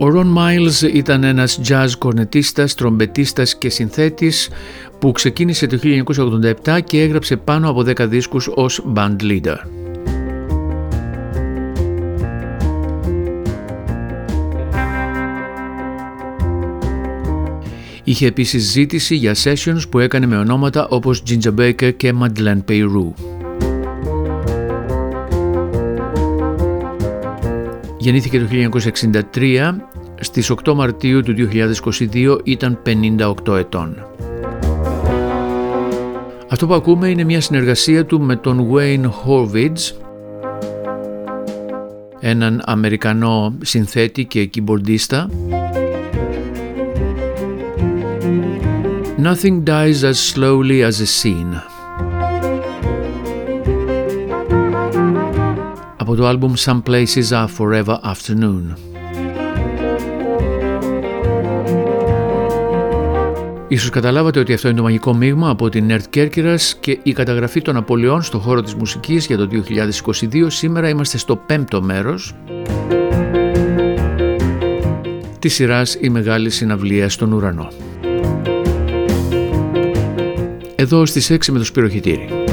Ο Ron Miles ήταν ένας jazz κορνετίστας, τρομπετίστας και συνθέτης που ξεκίνησε το 1987 και έγραψε πάνω από 10 δίσκους ως band leader. Είχε επίσης ζήτηση για sessions που έκανε με ονόματα όπως Ginger Baker και Madeleine Peyrou. Γεννήθηκε το 1963, στις 8 Μαρτίου του 2022 ήταν 58 ετών. Αυτό που ακούμε είναι μια συνεργασία του με τον Wayne Horvitz, έναν Αμερικανό συνθέτη και κιμπορντίστα. Nothing dies as slowly as a scene. Από το άλμπουμ Some Places Are Forever Afternoon. Ίσως καταλάβατε ότι αυτό είναι το μαγικό μείγμα από την Νέρτ Κέρκυρας και η καταγραφή των απολειών στο χώρο της μουσικής για το 2022. Σήμερα είμαστε στο πέμπτο μέρος της σειράς «Η Μεγάλη Συναυλία στον Ουρανό». Εδώ στις 6 με το Σπυροχητήρι.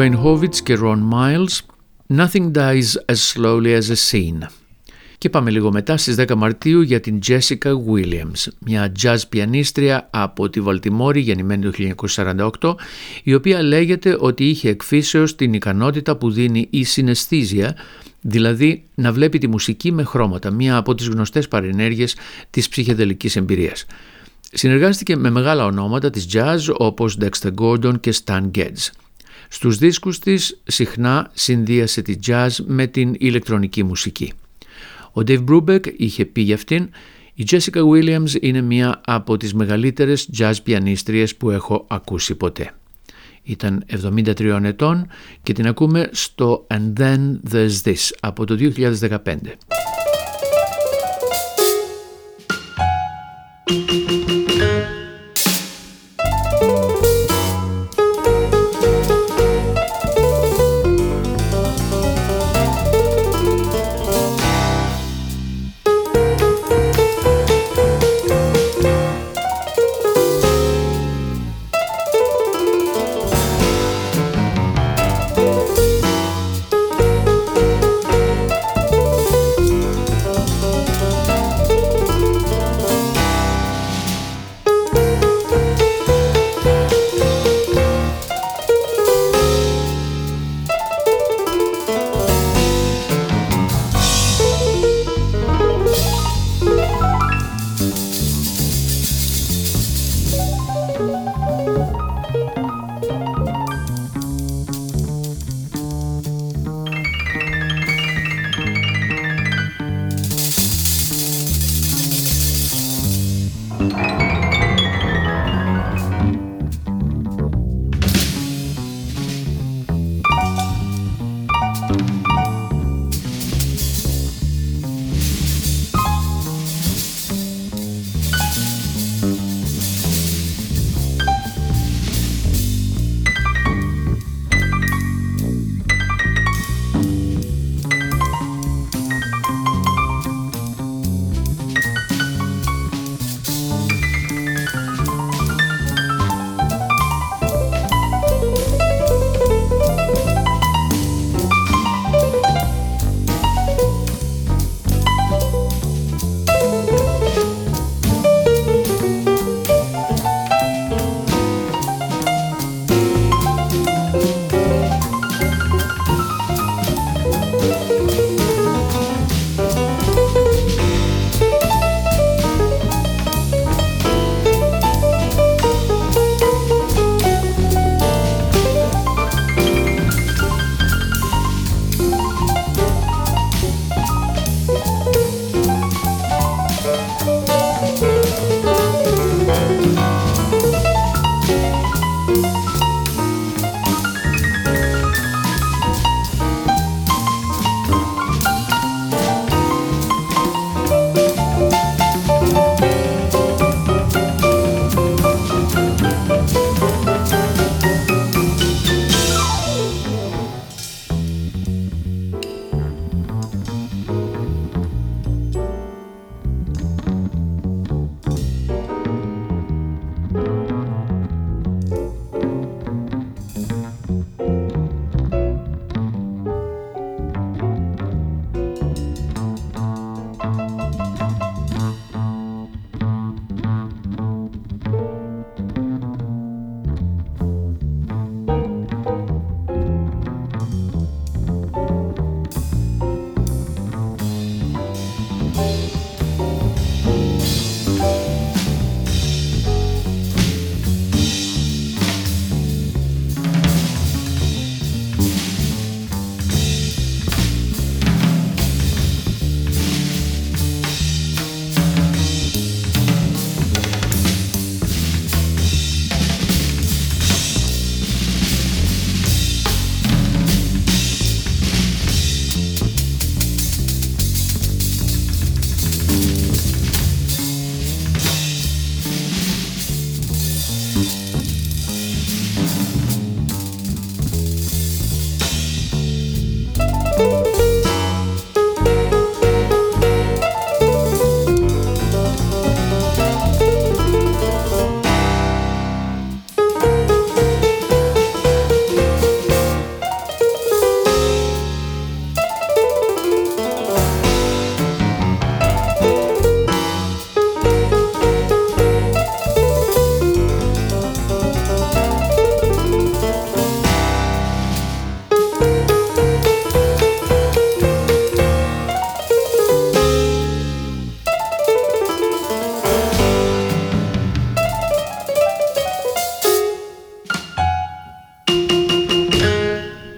Wayne Hovitz και Ron Miles Nothing dies as slowly as a scene. Και πάμε λίγο μετά στις 10 Μαρτίου για την Jessica Williams, μια jazz πιανίστρια από τη Βαλτιμόρη γεννημένη το 1948, η οποία λέγεται ότι είχε εκφύσεως την ικανότητα που δίνει η συναισθήσια, δηλαδή να βλέπει τη μουσική με χρώματα, μία από τις γνωστές παρενέργειες της ψυχεδελικής εμπειρίας. Συνεργάστηκε με μεγάλα ονόματα της jazz όπως Dexter Gordon και Stan Getz. Στους δίσκους της συχνά συνδύασε τη jazz με την ηλεκτρονική μουσική. Ο Dave Brubeck είχε πει για αυτήν «Η Jessica Williams είναι μία από τις μεγαλύτερες jazz πιανίστριες που έχω ακούσει ποτέ». Ήταν 73 ετών και την ακούμε στο «And Then There's This» από το 2015.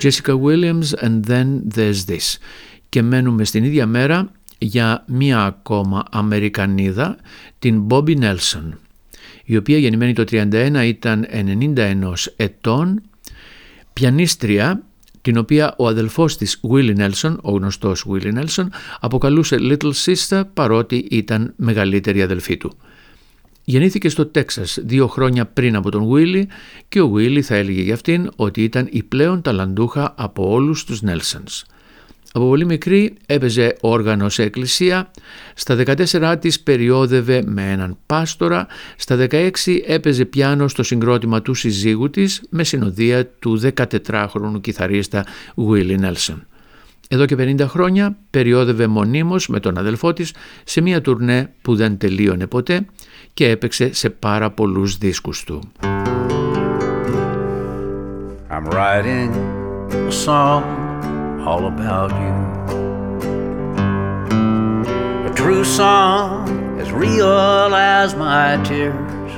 Jessica Williams and then there's this. Και μένουμε στην ίδια μέρα για μία ακόμα Αμερικανίδα, την Bobby Nelson, η οποία γεννημένη το 31 ήταν 91 ετών, πιανίστρια την οποία ο αδελφός της Willie Nelson, ο γνωστός Willie Nelson, αποκαλούσε Little Sister παρότι ήταν μεγαλύτερη αδελφή του. Γεννήθηκε στο Τέξας δύο χρόνια πριν από τον Willie και ο Willie θα έλεγε για αυτήν ότι ήταν η πλέον ταλαντούχα από όλους τους Nelsons. Από πολύ μικρή έπαιζε όργανος σε εκκλησία, στα 14 της περιόδευε με έναν πάστορα, στα 16 έπαιζε πιάνο στο συγκρότημα του συζύγου της με συνοδεία του 14χρονου κιθαρίστα Willie Nelson. Εδώ και 50 χρόνια περιόδευε μονίμως με τον αδελφό της σε μια τουρνέ που δεν τελείωνε ποτέ και έπαιξε σε πάρα πολλούς δίσκους του. I'm writing a song all about you. A true song as real as my tears.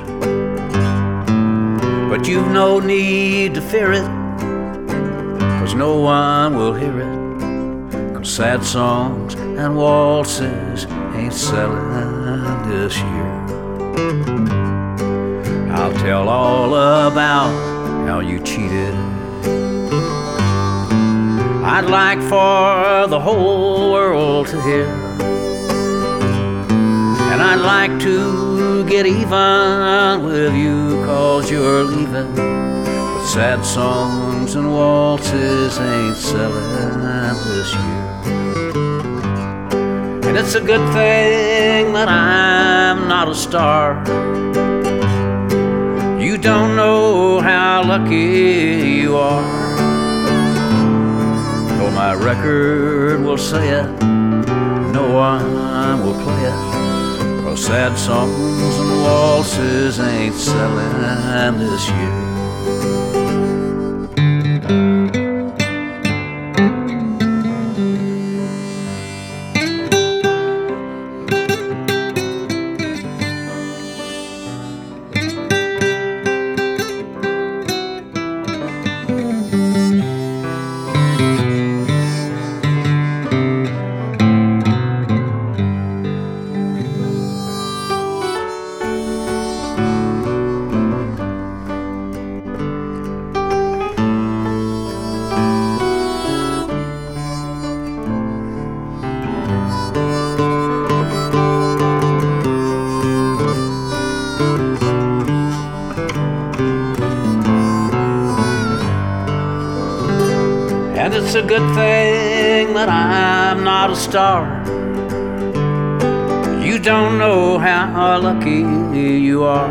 But you've no need to fear it, cause no one will hear it. Cause sad songs and waltzes ain't selling this year. I'll tell all about how you cheated. I'd like for the whole world to hear. And I'd like to get even with you cause you're leaving. But sad songs and waltzes ain't selling this year. And it's a good thing that I'm not a star. You don't know how lucky you are. Though my record will say it, no one will play it. Sad songs and waltzes ain't selling this year. Star. You don't know how lucky you are.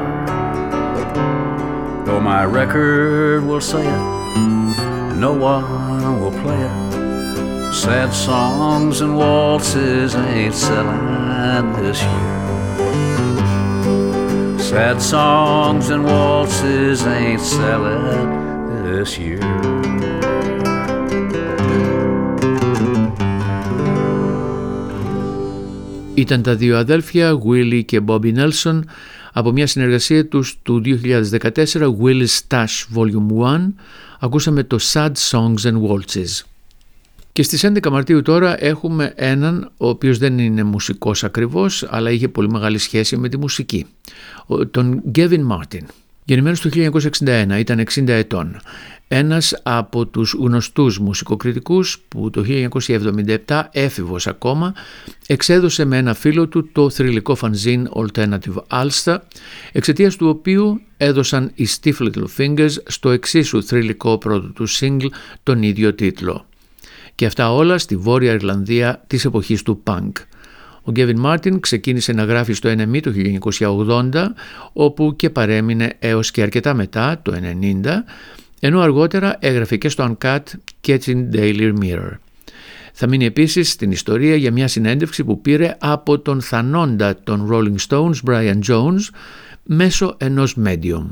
Though my record will say it, no one will play it. Sad songs and waltzes ain't selling this year. Sad songs and waltzes ain't selling this year. Ήταν τα δύο αδέλφια, Willie και Bobby Nelson, από μια συνεργασία τους του 2014, Will's Stash Volume 1, ακούσαμε το Sad Songs and Waltzes. Και στις 11 Μαρτίου τώρα έχουμε έναν ο οποίος δεν είναι μουσικός ακριβώς, αλλά είχε πολύ μεγάλη σχέση με τη μουσική, τον Gavin Martin. Γεννημένος το 1961, ήταν 60 ετών ένας από τους γνωστούς μουσικοκριτικούς που το 1977 έφηβος ακόμα εξέδωσε με ένα φίλο του το θρηλυκό φανζίν Alternative Ulster εξαιτίας του οποίου έδωσαν οι Stiff Little Fingers στο εξίσου θρηλυκό πρώτο του single τον ίδιο τίτλο. Και αυτά όλα στη Βόρεια Ιρλανδία της εποχής του punk. Ο Γκέβιν Μάρτιν ξεκίνησε να γράφει στο NME το 1980 όπου και παρέμεινε έως και αρκετά μετά το 1990 ενώ αργότερα έγραφε και στο Uncut και στην Daily Mirror. Θα μείνει επίσης στην ιστορία για μια συνέντευξη που πήρε από τον θανόντα των Rolling Stones Brian Jones μέσω ενός medium.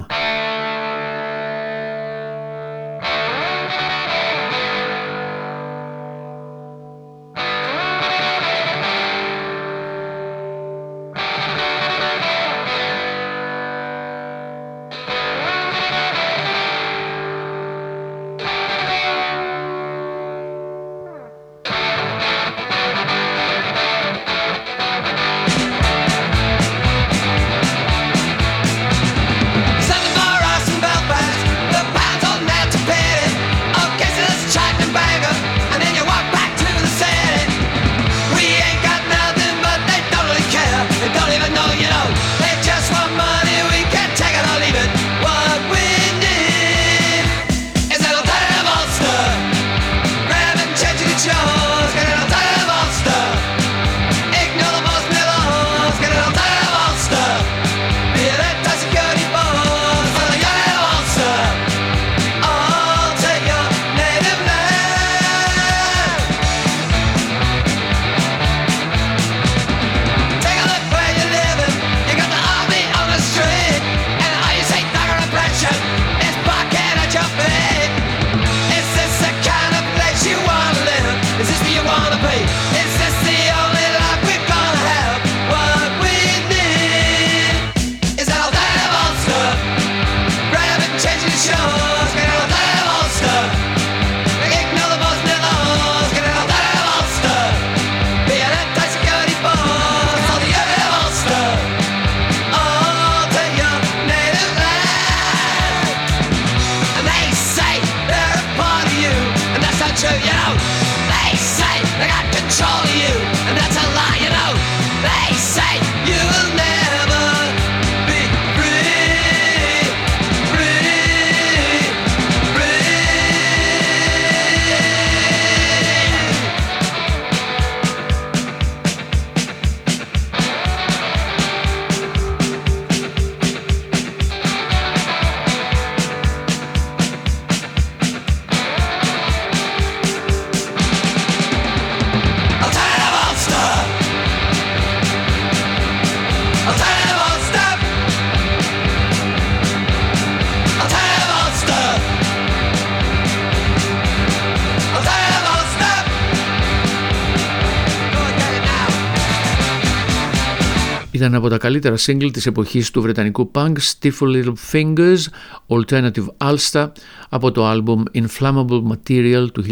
Ήταν από τα καλύτερα single της εποχής του βρετανικού punk Stiff Little Fingers Alternative Ulster από το άλμπουμ Inflammable Material του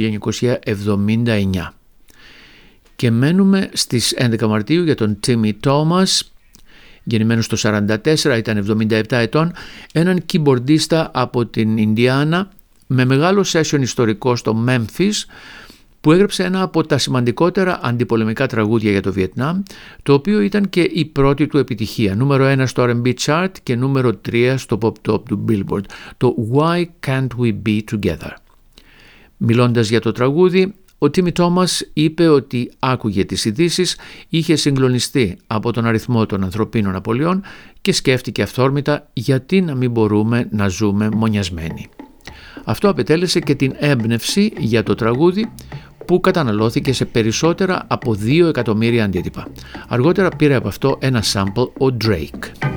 1979. Και μένουμε στις 11 Μαρτίου για τον Timmy Thomas, γεννημένος το 44, ήταν 77 ετών, έναν keyboardista από την Ινδιάνα με μεγάλο session ιστορικό στο Memphis που έγραψε ένα από τα σημαντικότερα αντιπολεμικά τραγούδια για το Βιετνάμ, το οποίο ήταν και η πρώτη του επιτυχία, νούμερο 1 στο R&B chart και νούμερο 3 στο pop top του Billboard, το Why Can't We Be Together. Μιλώντας για το τραγούδι, ο Τίμι Τόμας είπε ότι άκουγε τις ειδήσεις, είχε συγκλονιστεί από τον αριθμό των ανθρωπίνων απολειών και σκέφτηκε αυθόρμητα γιατί να μην μπορούμε να ζούμε μονιασμένοι. Αυτό απετέλεσε και την έμπνευση για το τραγούδι που καταναλώθηκε σε περισσότερα από 2 εκατομμύρια αντίτυπα. Αργότερα πήρε από αυτό ένα sample ο Drake.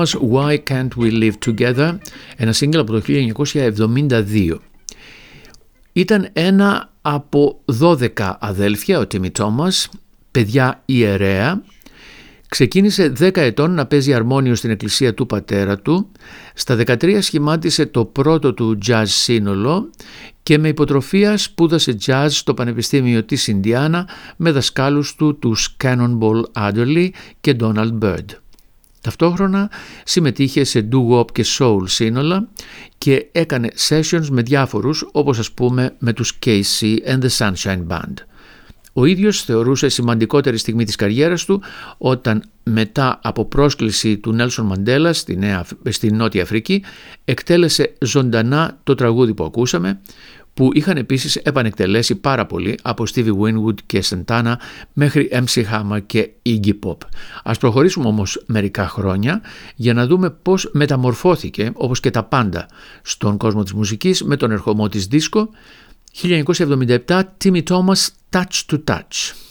Thomas Why Can't We Live Together, ένα single από το 1972. Ήταν ένα από 12 αδέλφια ο Timmy Thomas, παιδιά ιερέα, Ξεκίνησε 10 ετών να παίζει αρμόνιο στην εκκλησία του πατέρα του. Στα 13 σχημάτισε το πρώτο του jazz σύνολο και με υποτροφία σπούδασε jazz στο Πανεπιστήμιο της Ινδιάνα με δασκάλους του τους Cannonball Adderley και Donald Byrd. Ταυτόχρονα συμμετείχε σε doo-wop και soul σύνολα και έκανε sessions με διάφορους όπως ας πούμε με τους KC and the Sunshine Band. Ο ίδιος θεωρούσε σημαντικότερη στιγμή της καριέρας του όταν μετά από πρόσκληση του Νέλσον Μαντέλα στη, Νέα, στη Νότια Αφρική εκτέλεσε ζωντανά το τραγούδι που ακούσαμε που είχαν επίσης επανεκτελέσει πάρα πολύ από Stevie Winwood και Santana μέχρι MC Hammer και Iggy Pop. Ας προχωρήσουμε όμως μερικά χρόνια για να δούμε πώς μεταμορφώθηκε όπως και τα πάντα στον κόσμο της μουσικής με τον ερχομό της δίσκο 1977 Timmy Thomas Touch to Touch.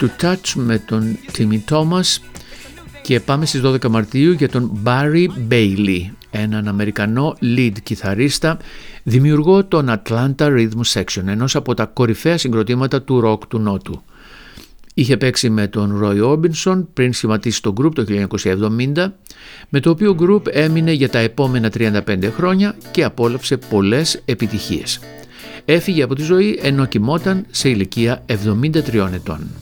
Touch to Touch με τον Timmy Thomas και πάμε στις 12 Μαρτίου για τον Barry Bailey, έναν Αμερικανό lead κιθαρίστα, δημιουργό των Atlanta Rhythm Section, ενός από τα κορυφαία συγκροτήματα του rock του Νότου. Είχε παίξει με τον Roy Orbison πριν σχηματίσει το group το 1970, με το οποίο group έμεινε για τα επόμενα 35 χρόνια και απόλαυσε πολλές επιτυχίες. Έφυγε από τη ζωή ενώ κοιμόταν σε ηλικία 73 ετών.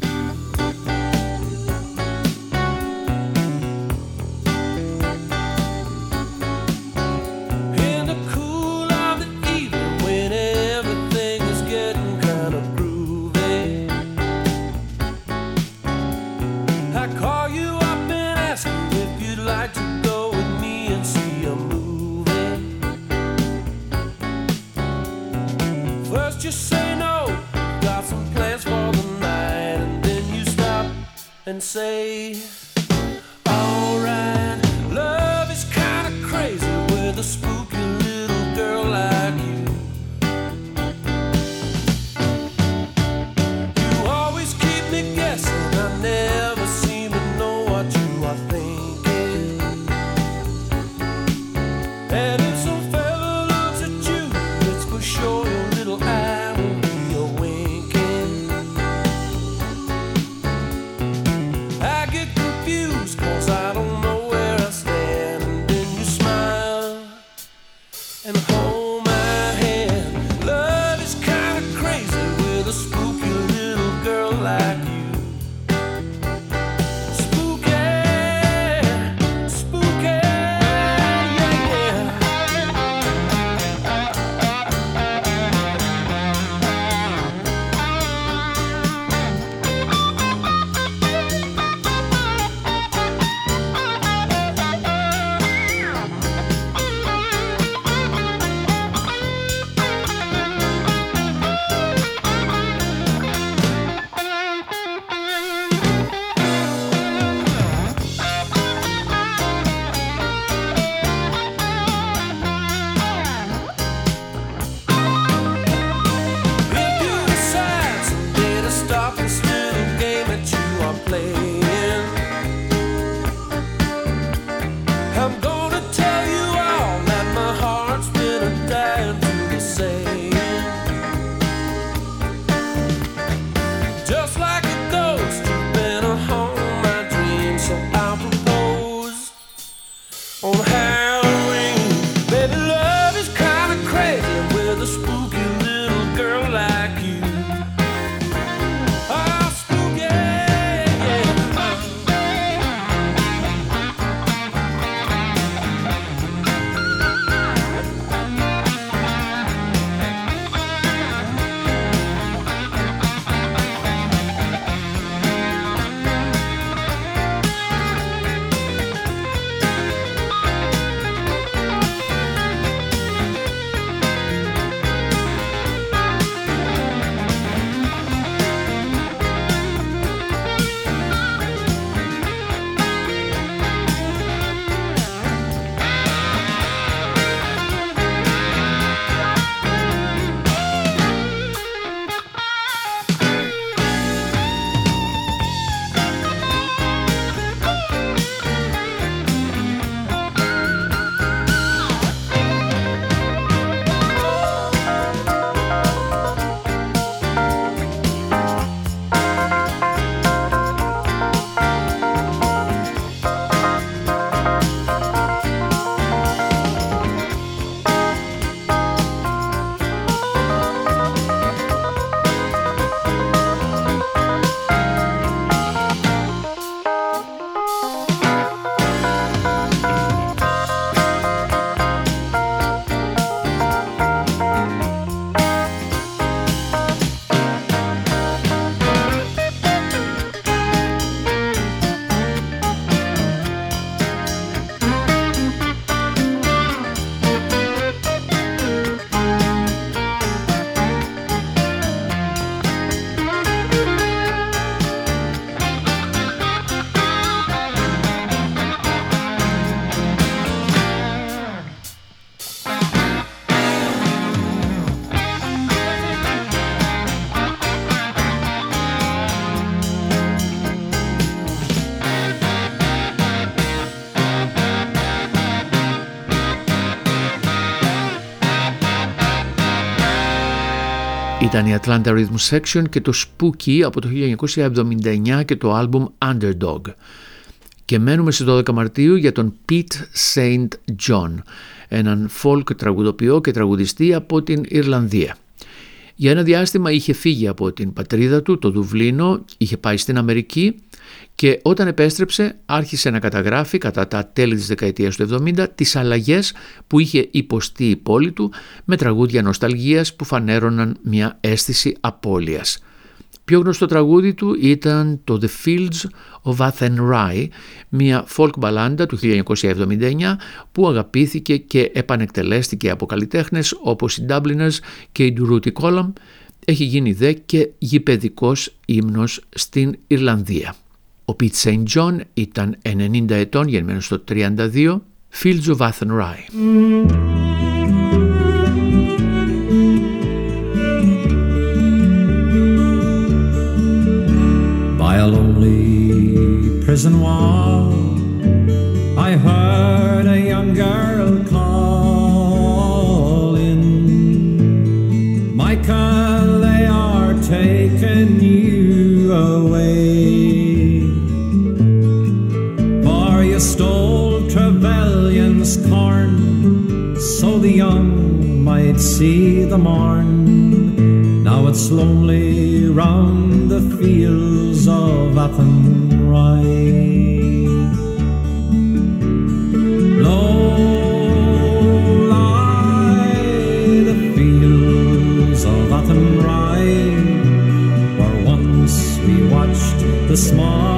Ήταν η Atlanta Rhythm Section και το Spooky από το 1979 και το άλμπουμ Underdog. Και μένουμε στις 12 Μαρτίου για τον Pete St. John, έναν folk τραγουδοποιό και τραγουδιστή από την Ιρλανδία. Για ένα διάστημα είχε φύγει από την πατρίδα του, το Δουβλίνο, είχε πάει στην Αμερική και όταν επέστρεψε άρχισε να καταγράφει κατά τα τέλη της δεκαετίας του 70 τις αλλαγές που είχε υποστεί η πόλη του με τραγούδια νοσταλγίας που φανέρωναν μια αίσθηση απώλειας. Πιο γνωστό τραγούδι του ήταν το The Fields of Athenry, μια folk μπαλάντα του 1979 που αγαπήθηκε και επανεκτελέστηκε από καλλιτέχνες όπως οι Dubliners και η Duruti Column, έχει γίνει δε και γηπεδικός ύμνος στην Ιρλανδία. Ο Πιτ Σέιν Τζον ήταν 90 ετών, γεννημένος στο 32, Fields of Athenry. By a lonely prison wall I heard a young girl calling Michael, they are taking you away stole Trevelyan's corn so the young might see the morn. Now it's lonely round the fields of Athenry. Low lie the fields of Athenry, where once we watched the small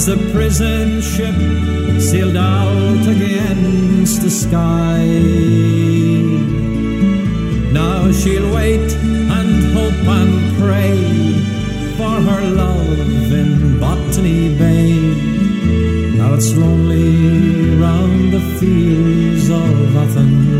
as the prison ship sailed out against the sky. Now she'll wait and hope and pray for her love in Botany Bay. Now it's lonely round the fields of Athenry.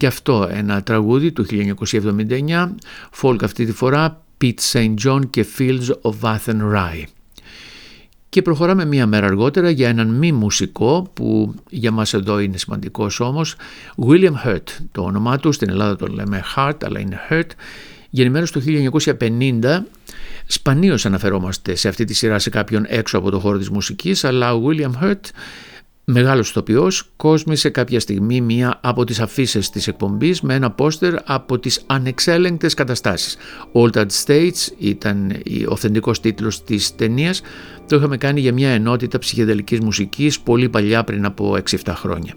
Και αυτό ένα τραγούδι του 1979, folk αυτή τη φορά, Pete St. John και Fields of Athenry. Και προχωράμε μία μέρα αργότερα για έναν μη μουσικό που για μας εδώ είναι σημαντικός όμως, William Hurt. Το όνομά του στην Ελλάδα το λέμε Hart αλλά είναι Hurt. Γεννημένος το 1950 Σπανίως αναφερόμαστε σε αυτή τη σειρά σε κάποιον έξω από το χώρο της μουσικής, αλλά ο William Hurt Μεγάλος ηθοποιός κόσμησε κάποια στιγμή μία από τις αφήσει της εκπομπής με ένα πόστερ από τις ανεξέλεγκτες καταστάσεις. Altered States ήταν ο αυθεντικός τίτλος της ταινίας. Το είχαμε κάνει για μια ενότητα ψυχεδελικής μουσικής πολύ παλιά πριν από 6-7 χρόνια.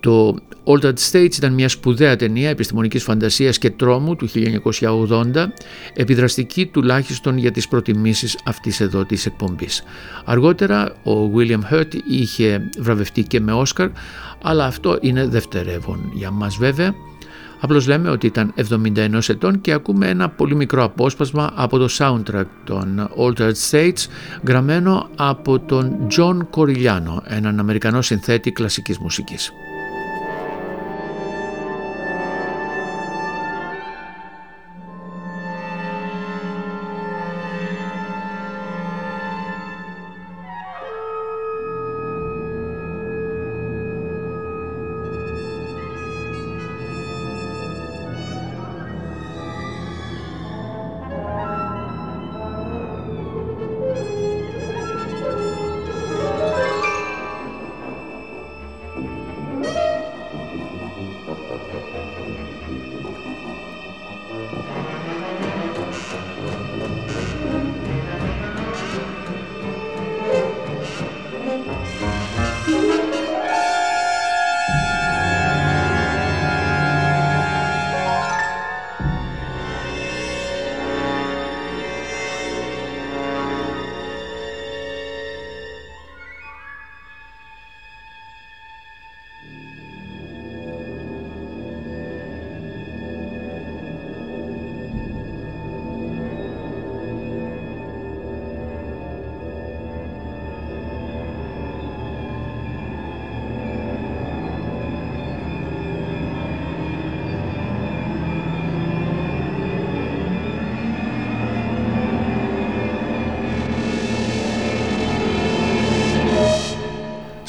Το Altered States ήταν μια σπουδαία ταινία επιστημονικής φαντασίας και τρόμου του 1980, επιδραστική τουλάχιστον για τις προτιμήσεις αυτής εδώ της εκπομπής. Αργότερα ο William Hurt είχε βραβευτεί και με Όσκαρ, αλλά αυτό είναι δευτερεύον για μας βέβαια. Απλώς λέμε ότι ήταν 71 ετών και ακούμε ένα πολύ μικρό απόσπασμα από το soundtrack των Altered States γραμμένο από τον John Corigliano, έναν Αμερικανό συνθέτη κλασικής μουσικής.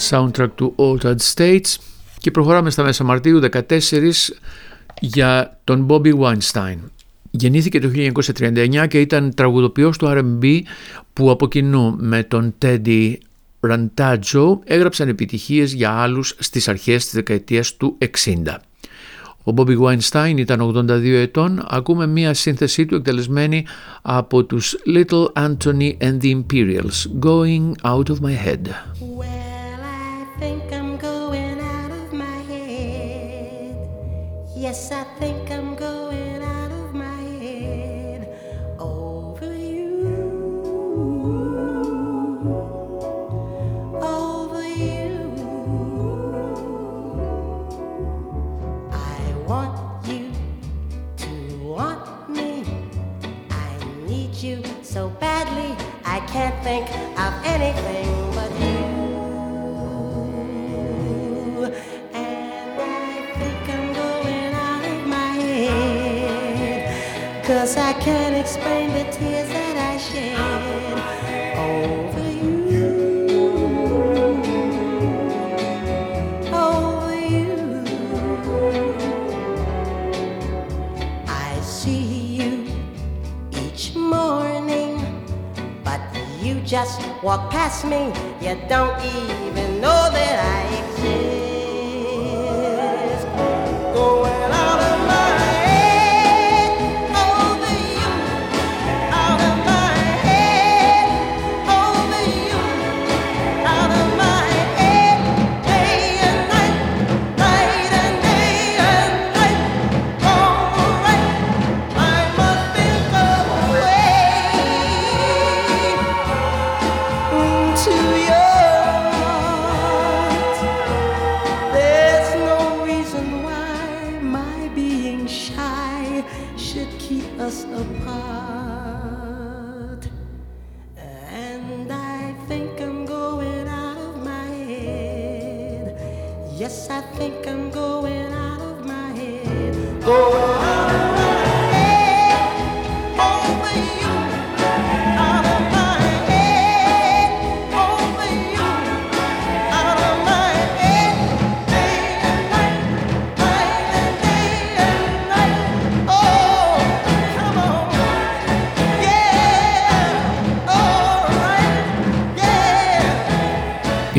Soundtrack του Altered States και προχωράμε στα μέσα Μαρτίου 14 για τον Bobby Weinstein. Γεννήθηκε το 1939 και ήταν τραγουδοποιός του R&B που από κοινού με τον Teddy Rantaggio έγραψαν επιτυχίες για άλλους στις αρχές της δεκαετίας του 60. Ο Bobby Weinstein ήταν 82 ετών, ακούμε μία σύνθεσή του εκτελεσμένη από τους Little Anthony and the Imperials, Going Out of My Head. Yes, I think I'm going out of my head over you. Over you. I want you to want me. I need you so badly. I can't think of anything Cause I can't explain the tears that I shed over you. Over you. I see you each morning, but you just walk past me. You don't even know that I exist. Going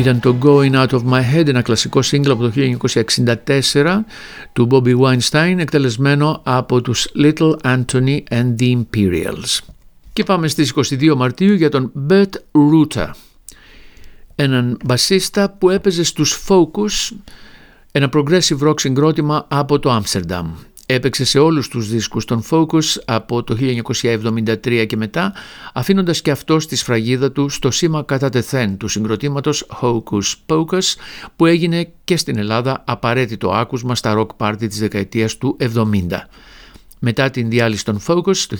Ήταν το Going Out of My Head, ένα κλασικό single από το 1964 του Bobby Weinstein, εκτελεσμένο από τους Little Anthony and the Imperials. Και πάμε στις 22 Μαρτίου για τον Bert Ruta, έναν μπασίστα που έπαιζε στους Focus, ένα progressive rock συγκρότημα από το Άμστερνταμ. Έπαιξε σε όλους τους δίσκους των Focus από το 1973 και μετά, αφήνοντας και αυτό στη σφραγίδα του στο σήμα κατά τεθέν του συγκροτήματος Hocus Pocus, που έγινε και στην Ελλάδα απαραίτητο άκουσμα στα rock party της δεκαετίας του 70. Μετά την διάλυση των Focus το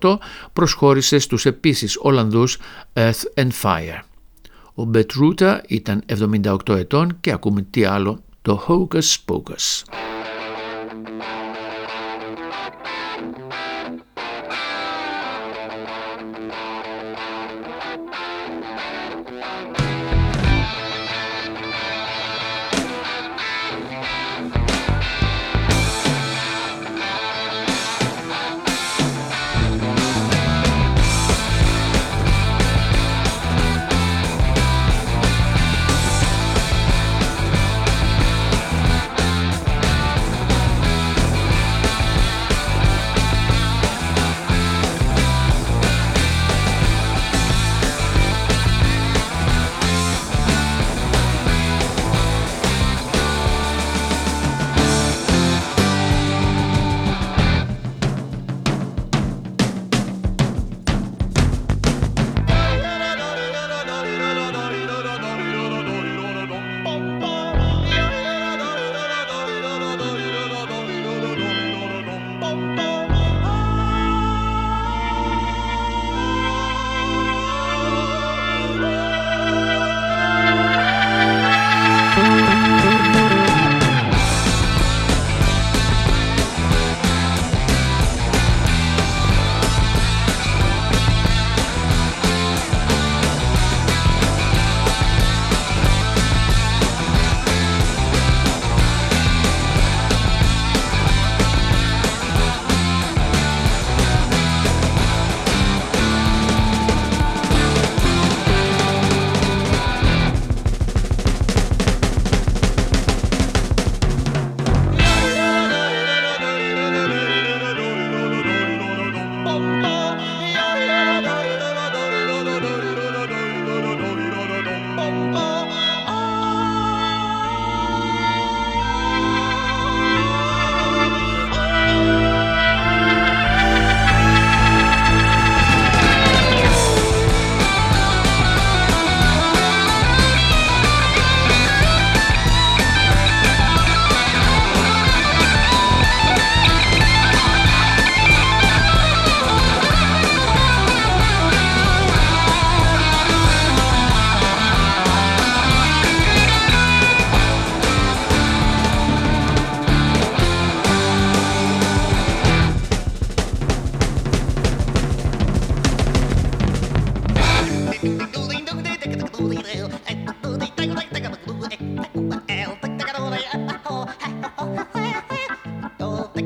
1978 προσχώρησε στους επίσης Ολλανδούς Earth and Fire. Ο Μπετρούτα ήταν 78 ετών και ακούμε τι άλλο, το Hocus Pocus. Thank you.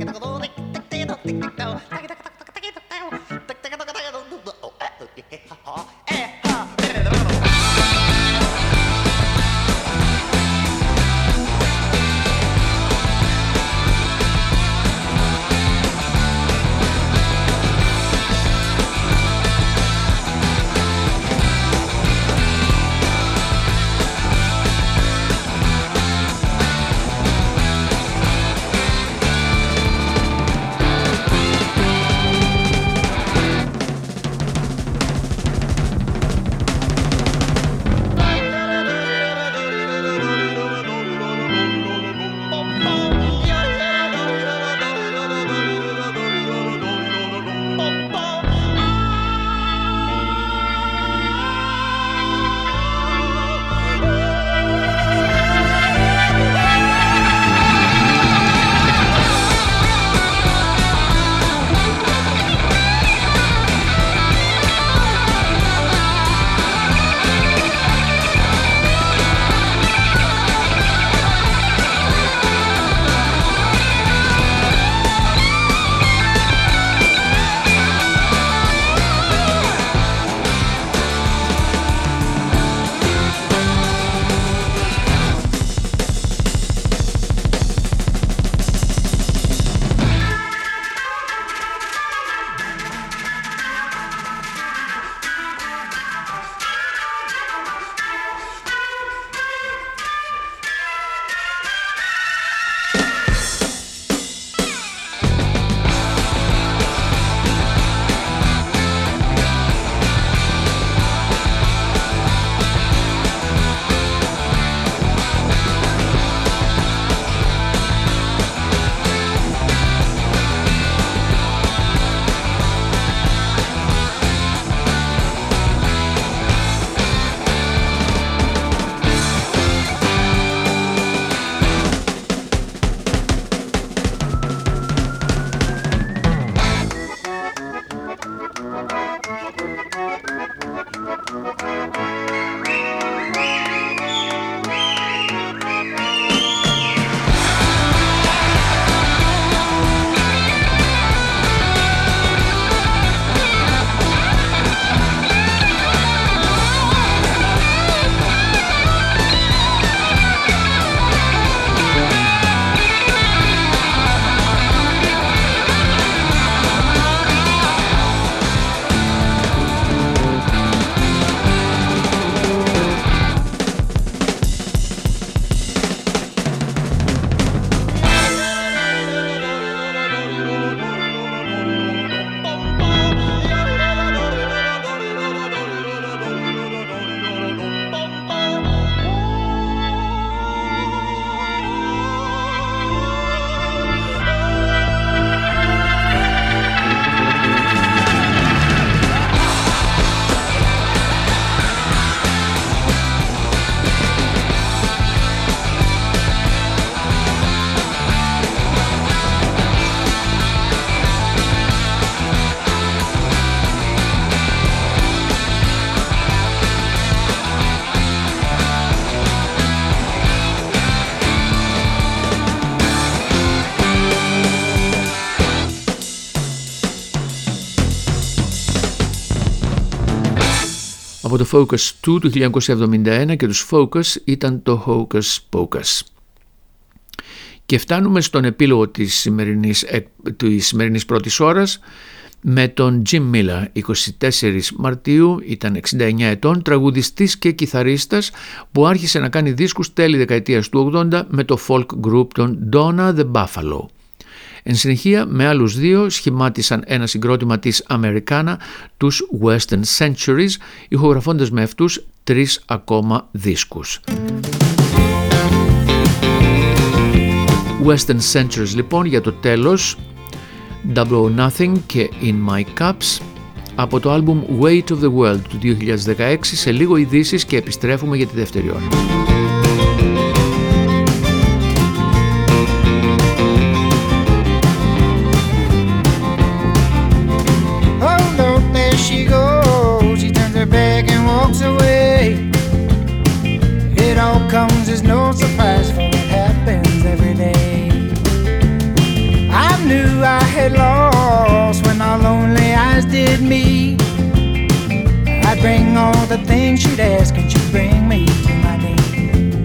que. Focus 2 του 1971 και τους Focus ήταν το Hocus Pocus. Και φτάνουμε στον επίλογο της σημερινής, της σημερινής πρώτης ώρας με τον Jim Miller, 24 Μαρτίου, ήταν 69 ετών, τραγουδιστής και κιθαρίστας που άρχισε να κάνει δίσκους τέλη δεκαετίας του 80 με το folk group των Donna the Buffalo. Εν συνεχεία με άλλους δύο σχημάτισαν ένα συγκρότημα της Αμερικάνα, τους Western Centuries, ηχογραφώντας με αυτούς τρεις ακόμα δίσκους. Western Centuries λοιπόν για το τέλος Double or Nothing και In My Cups από το άλμπουμ Weight of the World του 2016 σε λίγο ειδήσεις και επιστρέφουμε για τη δεύτερη ώρα. Meet. I'd bring all the things she'd ask, and she'd bring me to my knees.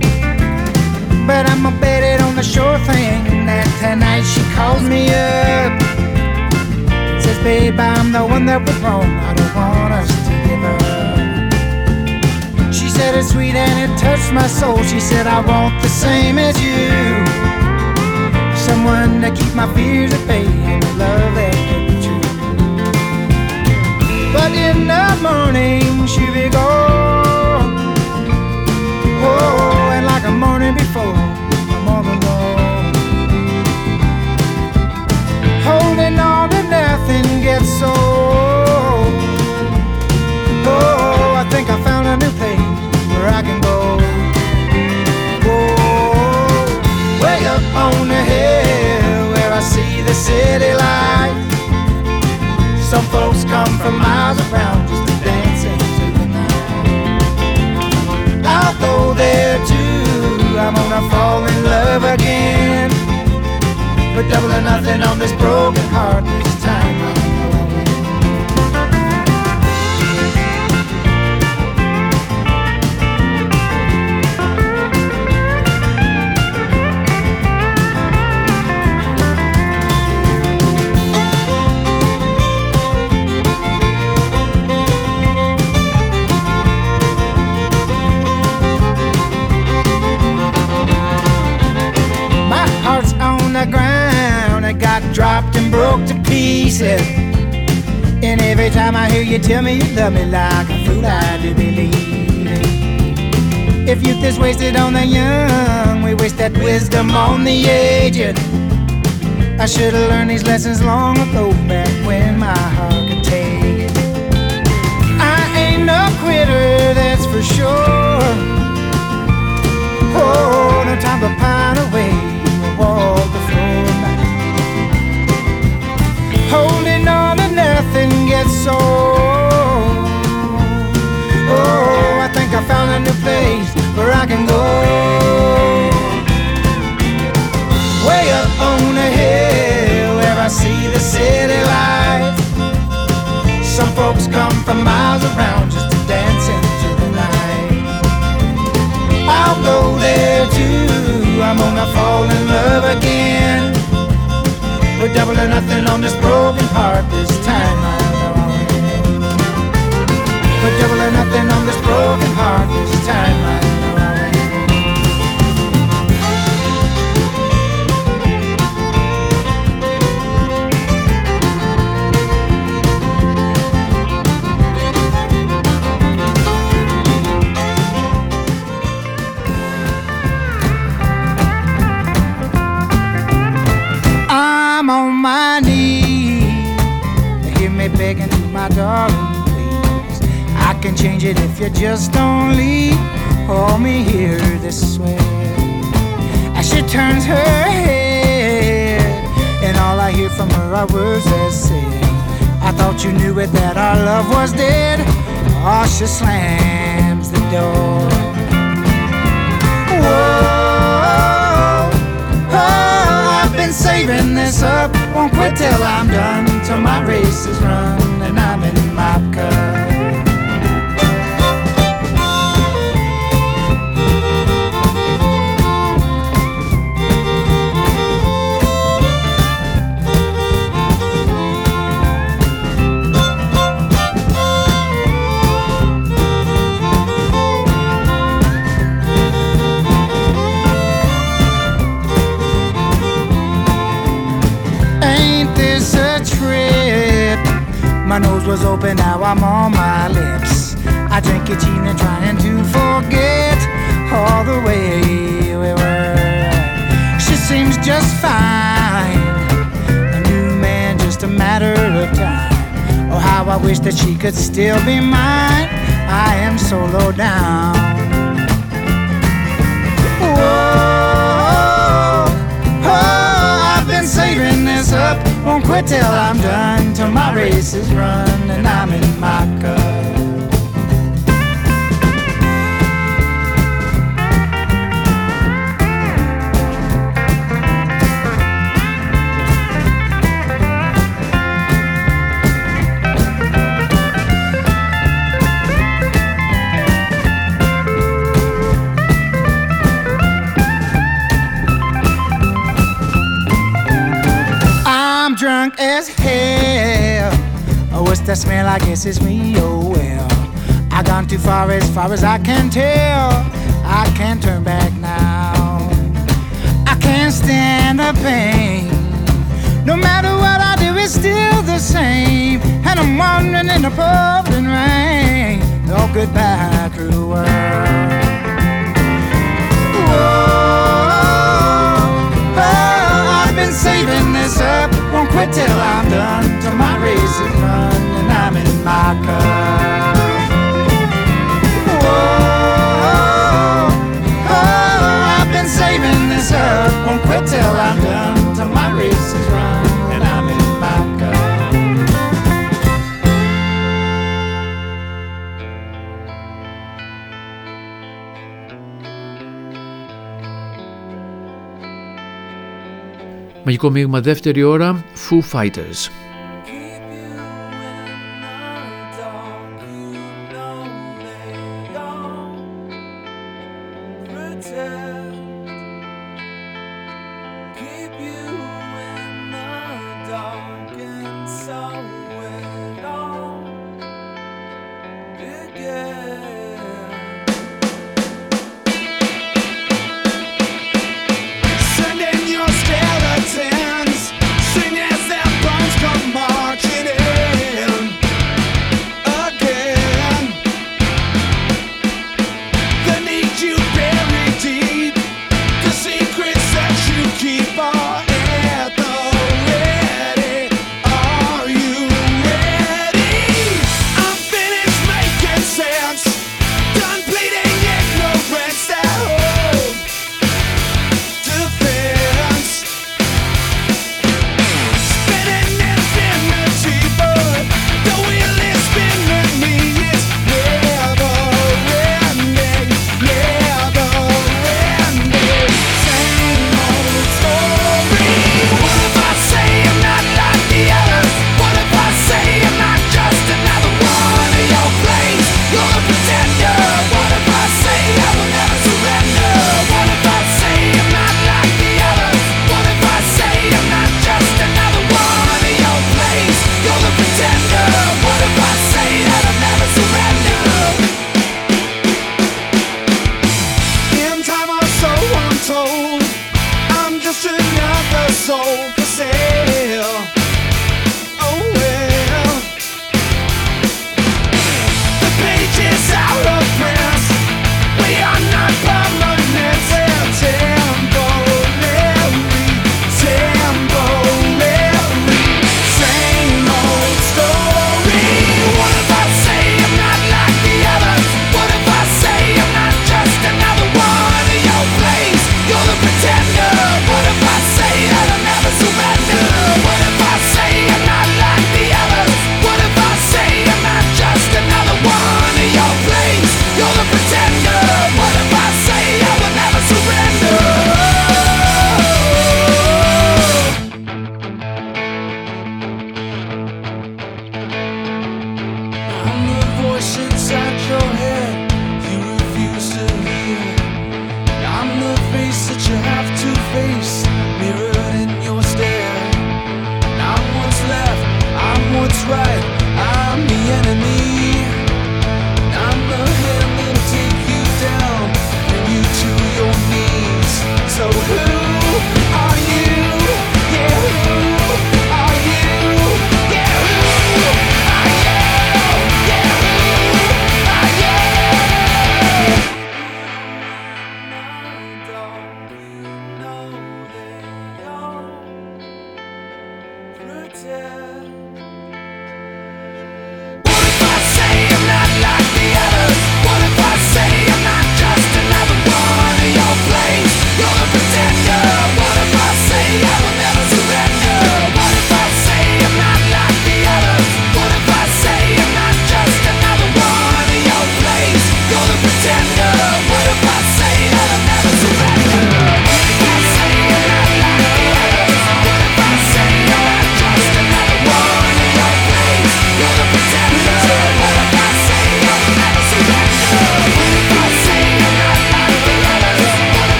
But I'ma bet it on the sure thing that tonight she calls me up. Says, babe, I'm the one that was wrong. I don't want us to give up She said it's sweet and it touched my soul. She said, I want the same as you. Someone to keep my fears at bay and a love that. In the morning, she be gone. Oh, and like a morning before, I'm all alone. Holding on to nothing gets so. Oh, I think I found a new place where I can go. Whoa, way up on the hill where I see the city light. From miles around just to dance into the night. I'll go there too. I'm gonna fall in love again. Put double or nothing on this broken heart dropped and broke to pieces. And every time I hear you tell me you love me like a fool, I do believe it. If youth is wasted on the young, we waste that wisdom on the aged. I should have learned these lessons long ago, back when my heart could take it. I ain't no quitter, that's for sure. Oh, no time to pine nothing gets so. Oh, I think I found a new place where I can go. Way up on a hill where I see the city lights. Some folks come from miles around just to dance into the night. I'll go there too. I'm gonna fall in love again. Double or nothing on this broken heart this time. We're double or nothing on this broken heart this time. Darling, please. I can change it if you just don't leave. Hold me here this way. As she turns her head, and all I hear from her are words that say, I thought you knew it that our love was dead. Oh, she slams the door. Whoa, oh, I've been saving this up. Won't quit till I'm done, till my race is run and I'm in my cup. My nose was open, now I'm on my lips. I drink it, and trying to forget all the way we were. She seems just fine. A new man, just a matter of time. Oh, how I wish that she could still be mine. I am so low down. Whoa, up. Won't quit till I'm done, till my race is run and I'm in my cup. Drunk as hell. Oh, what's that smell? I guess it's me. Oh, well. I gone too far as far as I can tell. I can't turn back now. I can't stand the pain. No matter what I do, it's still the same. And I'm wandering in the pouring rain. Oh, goodbye, cruel world. Whoa, till I'm done, till my race is run and I'm in my cup. Μαγικό μείγμα δεύτερη ώρα, Foo Fighters.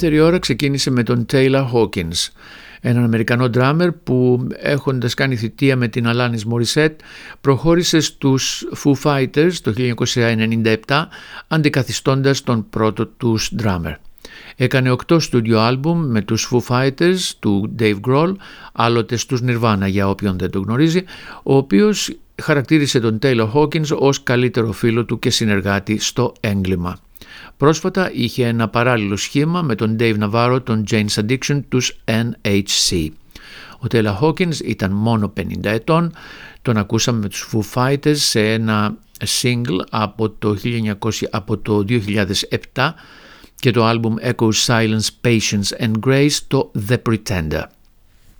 Δεύτερη ώρα ξεκίνησε με τον Taylor Hawkins, έναν Αμερικανό ντράμερ που έχοντας κάνει θητεία με την Alanis Morissette προχώρησε στους Foo Fighters το 1997 αντικαθιστώντας τον πρώτο τους ντράμερ. Έκανε οκτώ στούντιο άλμπουμ με τους Foo Fighters του Dave Grohl, άλλοτε στους Nirvana για όποιον δεν το γνωρίζει, ο οποίος χαρακτήρισε τον Taylor Hawkins ως καλύτερο φίλο του και συνεργάτη στο έγκλημα. Πρόσφατα είχε ένα παράλληλο σχήμα με τον Dave Navarro των Jane's Addiction τους NHC. Ο Taylor Hawkins ήταν μόνο 50 ετών, τον ακούσαμε με τους Foo Fighters σε ένα single από το, 1900, από το 2007 και το άλμπουμ Echoes Silence, Patience and Grace το The Pretender.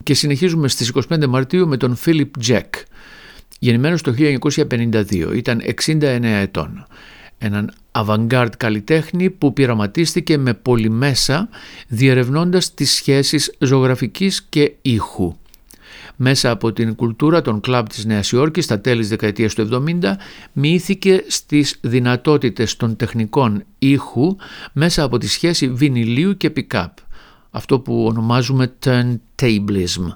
Και συνεχίζουμε στις 25 Μαρτίου με τον Philip Jack, γεννημένος το 1952, ήταν 69 ετών. Έναν avant-garde καλλιτέχνη που πειραματίστηκε με πολυμέσα διερευνώντας τις σχέσεις ζωγραφικής και ήχου. Μέσα από την κουλτούρα των κλαμπ της Νέας Υόρκης στα τέλη της δεκαετίας του 70 μοιήθηκε στις δυνατότητες των τεχνικών ήχου μέσα από τη σχέση βινιλίου και pick-up αυτό που ονομάζουμε turntablism,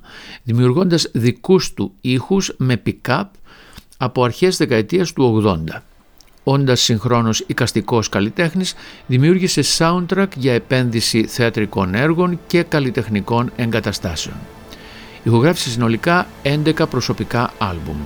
δημιουργώντας δικούς του ήχους με pick-up από αρχές δεκαετίας του 80. Όντας συγχρόνως οικαστικός καλλιτέχνης, δημιούργησε soundtrack για επένδυση θεατρικών έργων και καλλιτεχνικών εγκαταστάσεων. Ηχογράφησε συνολικά 11 προσωπικά άλμπουμ.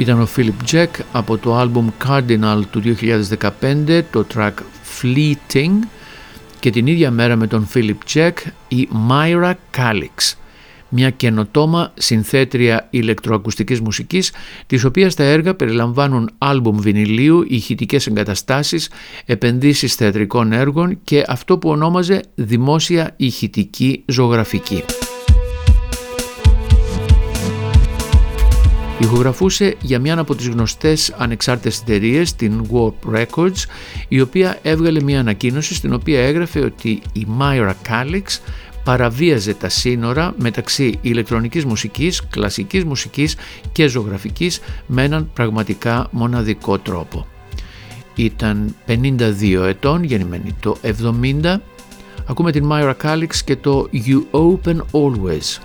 Ήταν ο Philip Jack από το άλμπουμ Cardinal του 2015 το track Fleeting και την ίδια μέρα με τον Philip Jack η Myra Calix μια καινοτόμα συνθέτρια ηλεκτροακουστικής μουσικής της οποίας τα έργα περιλαμβάνουν άλμπουμ βινιλίου, ηχητικές εγκαταστάσεις, επενδύσεις θεατρικών έργων και αυτό που ονόμαζε δημόσια ηχητική ζωγραφική. Ηχογραφούσε για μια από τις γνωστές ανεξάρτητες εταιρείες, την Warp Records, η οποία έβγαλε μια ανακοίνωση στην οποία έγραφε ότι η Myra Calix παραβίαζε τα σύνορα μεταξύ ηλεκτρονικής μουσικής, κλασικής μουσικής και ζωγραφικής με έναν πραγματικά μοναδικό τρόπο. Ήταν 52 ετών, γεννημένη το 70, Ακούμε την Myra Calix και το You Open Always.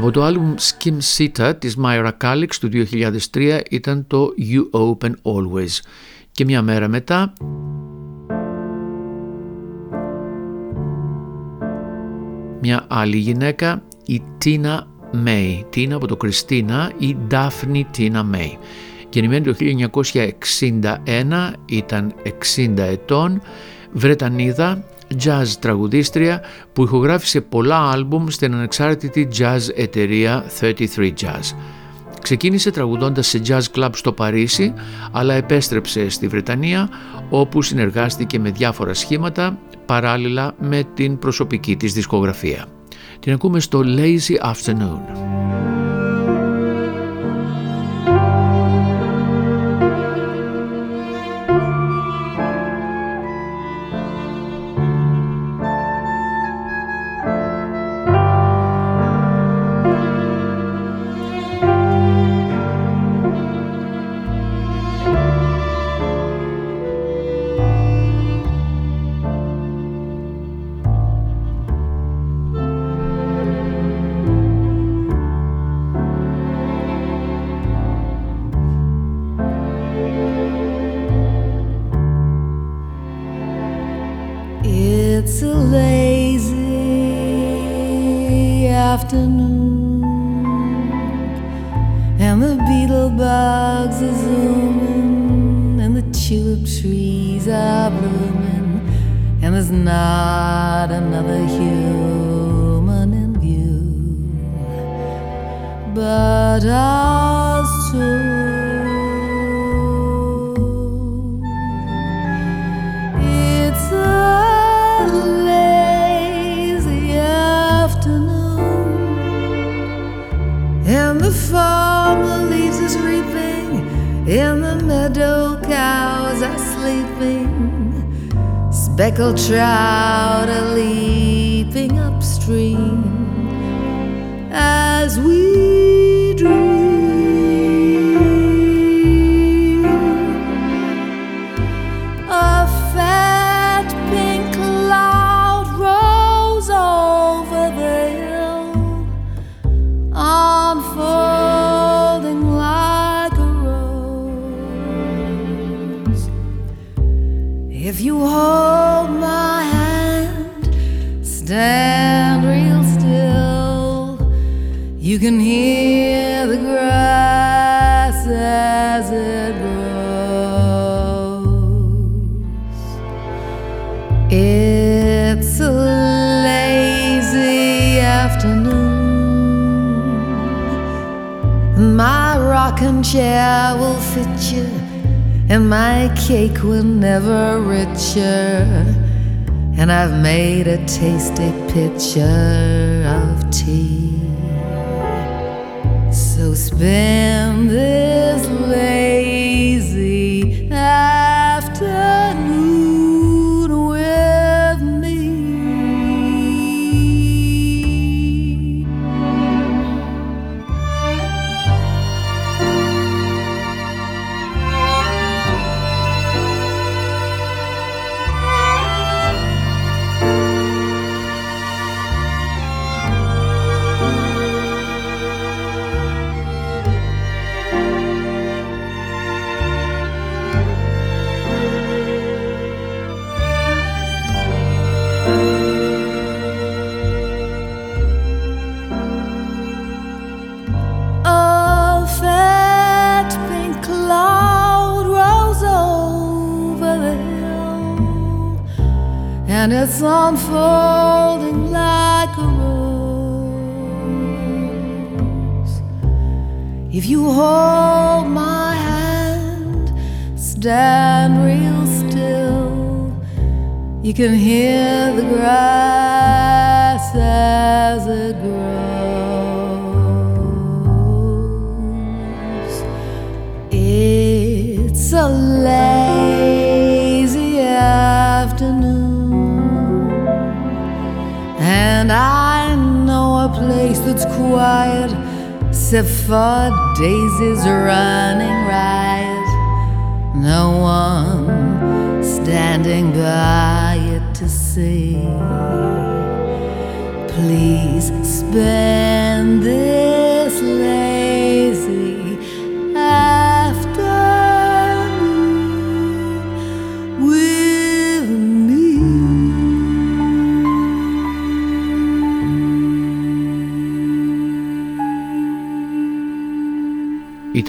Από το άλμπουμ Skim Sita της Myra Calix του 2003 ήταν το You Open Always. Και μια μέρα μετά μια άλλη γυναίκα, η Tina May. Tina από το Κριστίνα ή Daphne Tina May. Γεννημένη το 1961, ήταν 60 ετών, Βρετανίδα, jazz τραγουδίστρια που ηχογράφησε πολλά άλμπουμ στην ανεξάρτητη jazz εταιρεία 33 Jazz. Ξεκίνησε τραγουδώντας σε jazz club στο Παρίσι, αλλά επέστρεψε στη Βρετανία, όπου συνεργάστηκε με διάφορα σχήματα, παράλληλα με την προσωπική της δισκογραφία. Την ακούμε στο Lazy Afternoon. taste a picture of tea. So spend the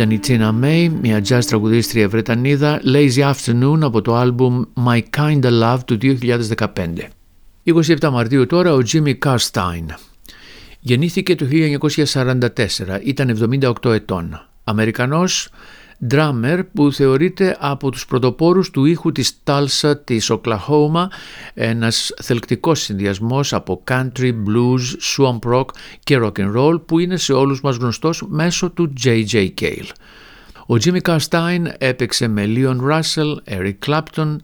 Ήταν η Tina May, μια jazz τραγουδίστρια Βρετανίδα, Lazy Afternoon από το άλμπουμ My Kinda Love του 2015. 27 Μαρτίου τώρα ο Jimmy Carstein. Γεννήθηκε το 1944, ήταν 78 ετών. Αμερικανός drummer που θεωρείται από τους πρωτοπόρους του ήχου της Tulsa της Οκλαχώμα ένας θελκτικός συνδυασμός από country, blues, swamp rock και rock and roll που είναι σε όλους μας γνωστός μέσω του J.J. Cale. Ο Jimmy Carstein έπαιξε με Leon Russell, Eric Clapton,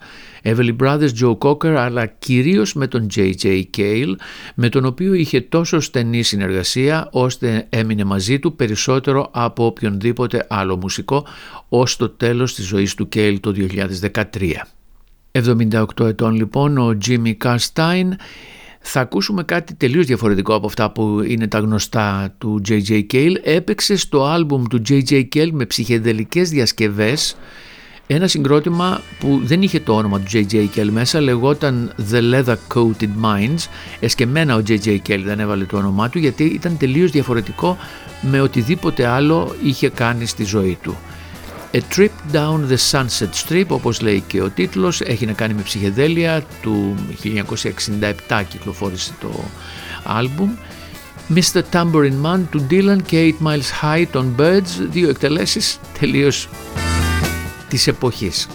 Everly Brothers, Joe Cocker αλλά κυρίως με τον J.J. Cale με τον οποίο είχε τόσο στενή συνεργασία ώστε έμεινε μαζί του περισσότερο από οποιονδήποτε άλλο μουσικό ως το τέλος της ζωής του Cale το 2013. 78 ετών λοιπόν ο Jimmy Carstein θα ακούσουμε κάτι τελείως διαφορετικό από αυτά που είναι τα γνωστά του J.J. Cale. Έπαιξε στο άλμπουμ του J.J. Cale με ψυχεδελικές διασκευές Ένα συγκρότημα που δεν είχε το όνομα του J.J. Kelly μέσα λεγόταν The Leather Coated Minds. Εσκεμένα ο J.J. Kelly δεν έβαλε το όνομά του γιατί ήταν τελείως διαφορετικό με οτιδήποτε άλλο είχε κάνει στη ζωή του. A Trip Down the Sunset Strip όπως λέει και ο τίτλος έχει να κάνει με ψυχεδέλεια του 1967 κυκλοφόρησε το άλμπουμ Mr. Tambourine Man του Dylan και 8 Miles High των Birds δύο εκτελέσεις τελείως της εποχής.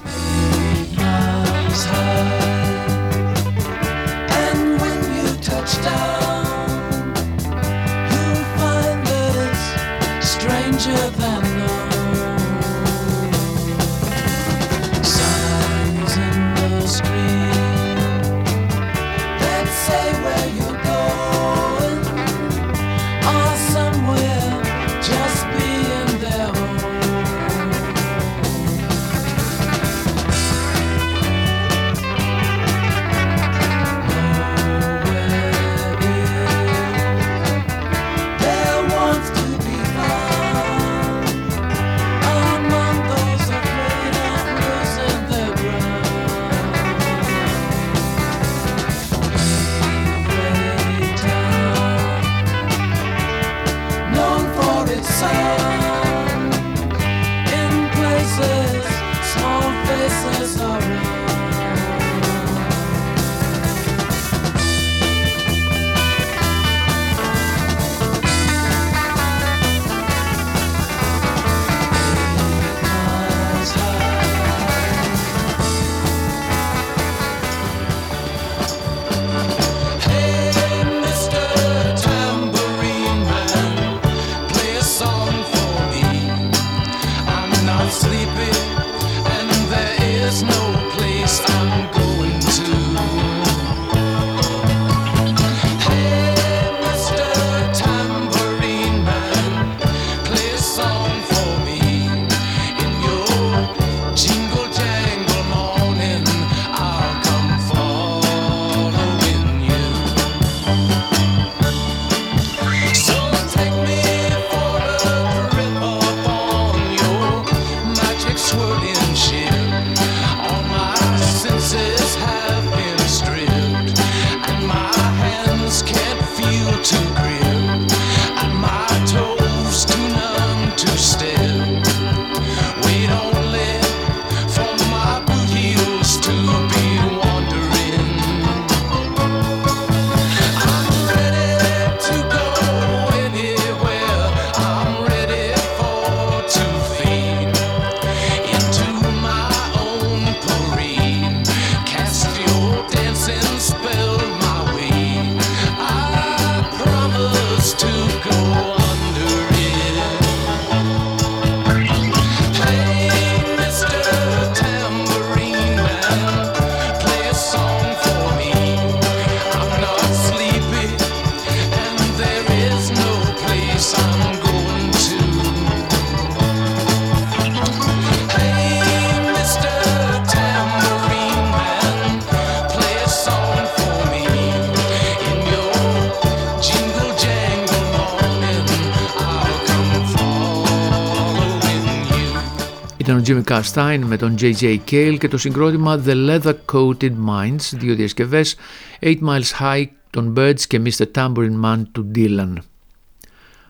Jimmy Carstein με τον J.J. Cale και το συγκρότημα The Leather Coated Minds, δύο διασκευές, 8 Miles High των Birds και Mr. Tambourine Man του Dylan.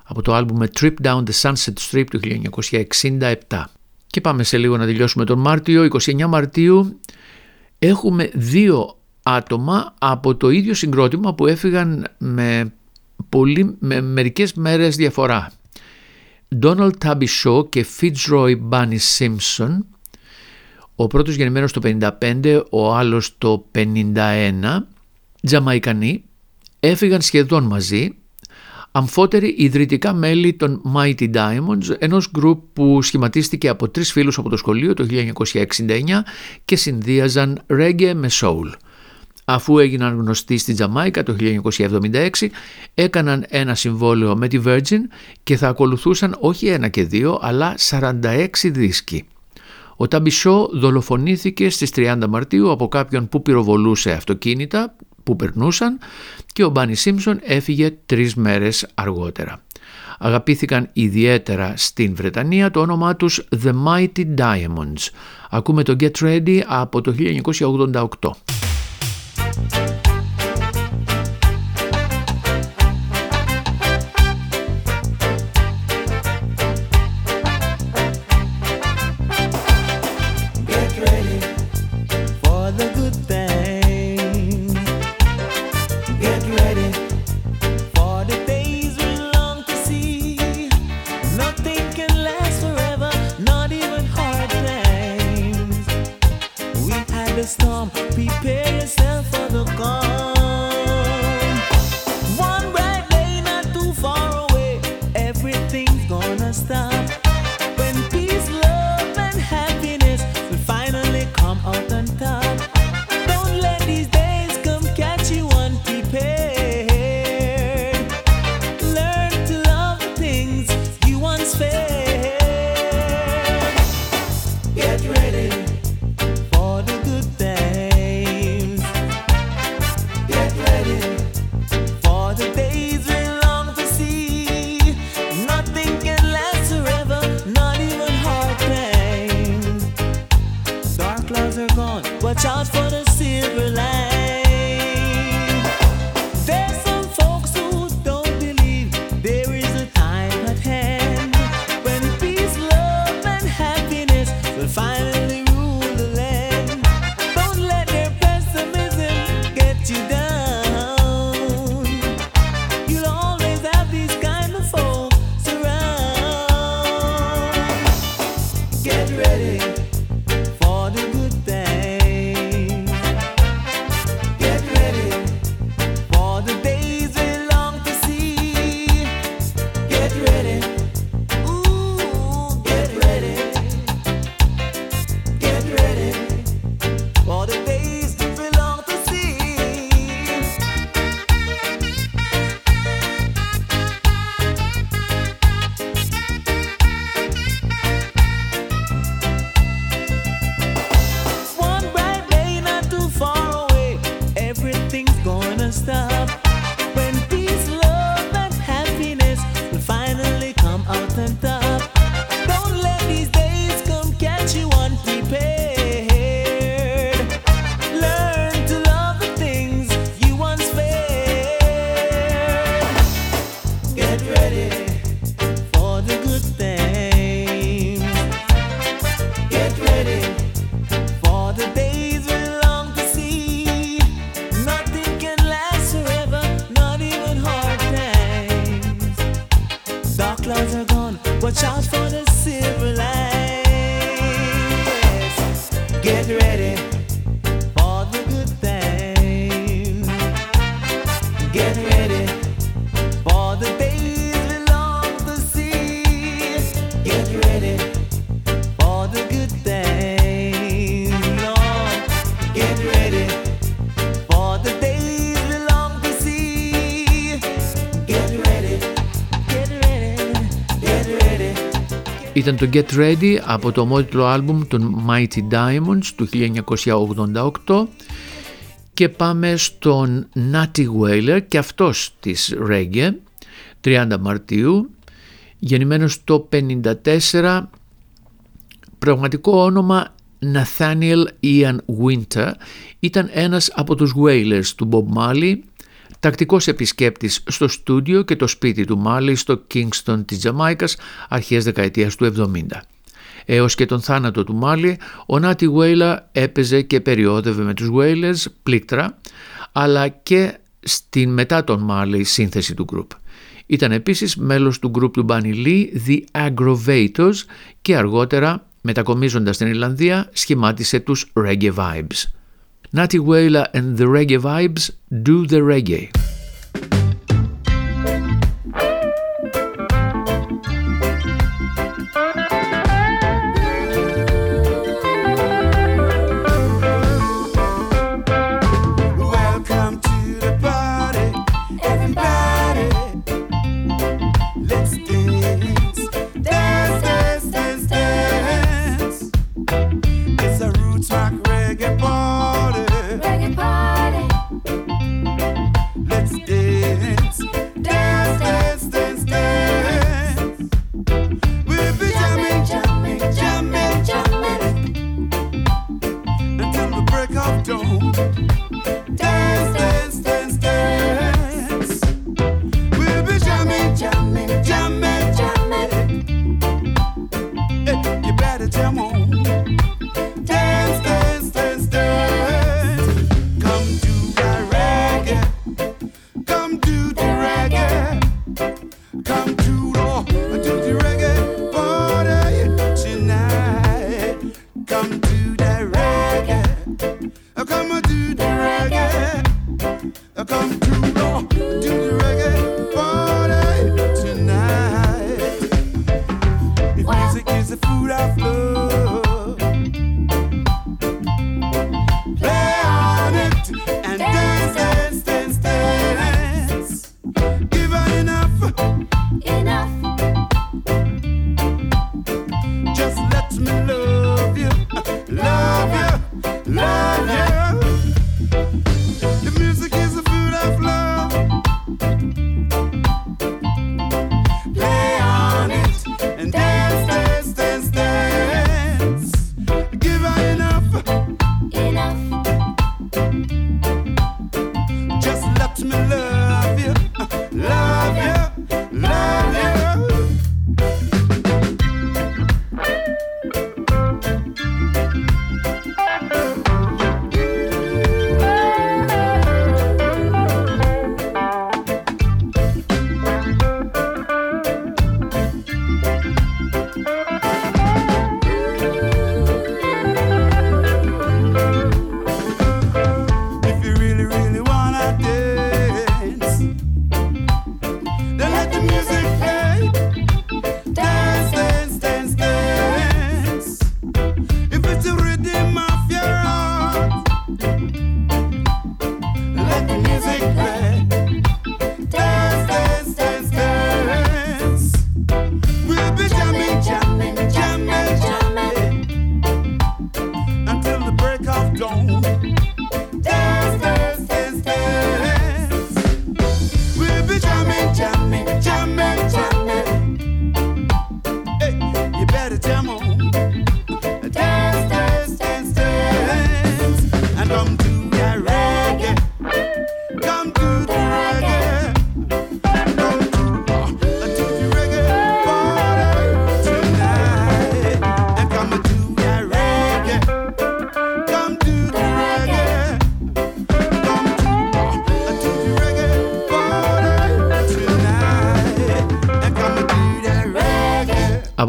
Από το άλμπουμ Trip Down the Sunset Strip του 1967. Και πάμε σε λίγο να τελειώσουμε τον Μάρτιο. 29 Μαρτίου έχουμε δύο άτομα από το ίδιο συγκρότημα που έφυγαν με, πολύ, με μερικές μέρες διαφορά. Donald Tubby Shaw και Fitzroy Bunny Simpson, ο πρώτος γεννημένος το 55, ο άλλος το 51, Τζαμαϊκανοί, έφυγαν σχεδόν μαζί, αμφότεροι ιδρυτικά μέλη των Mighty Diamonds, ενός γκρουπ που σχηματίστηκε από τρεις φίλους από το σχολείο το 1969 και συνδύαζαν reggae με soul αφού έγιναν γνωστοί στη Τζαμάικα το 1976, έκαναν ένα συμβόλαιο με τη Virgin και θα ακολουθούσαν όχι ένα και δύο, αλλά 46 δίσκοι. Ο Ταμπισό δολοφονήθηκε στις 30 Μαρτίου από κάποιον που πυροβολούσε αυτοκίνητα που περνούσαν και ο Μπάνι Σίμψον έφυγε τρεις μέρες αργότερα. Αγαπήθηκαν ιδιαίτερα στην Βρετανία το όνομά τους The Mighty Diamonds. Ακούμε το Get Ready από το 1988. you Ήταν το Get Ready από το ομότιτλο άλμπουμ των Mighty Diamonds του 1988 και πάμε στον Natty Whaler και αυτός της Reggae 30 Μαρτίου γεννημένος το 54 πραγματικό όνομα Nathaniel Ian Winter. Ήταν ένας από τους Whalers του Bob Marley τακτικός επισκέπτης στο στούντιο και το σπίτι του Μάλι στο Kingston της Τζαμάικας αρχές δεκαετίας του 70. Έως και τον θάνατο του Μάλι, ο Νάτι Βέιλα έπαιζε και περιόδευε με τους Wailers πλήκτρα, αλλά και στην μετά τον Μάλι σύνθεση του γκρουπ. Ήταν επίσης μέλος του γκρουπ του Bunny Lee, The Aggrovators και αργότερα, μετακομίζοντας στην Ιρλανδία, σχημάτισε τους Reggae Vibes. Natty Whaler and the Reggae Vibes do the reggae.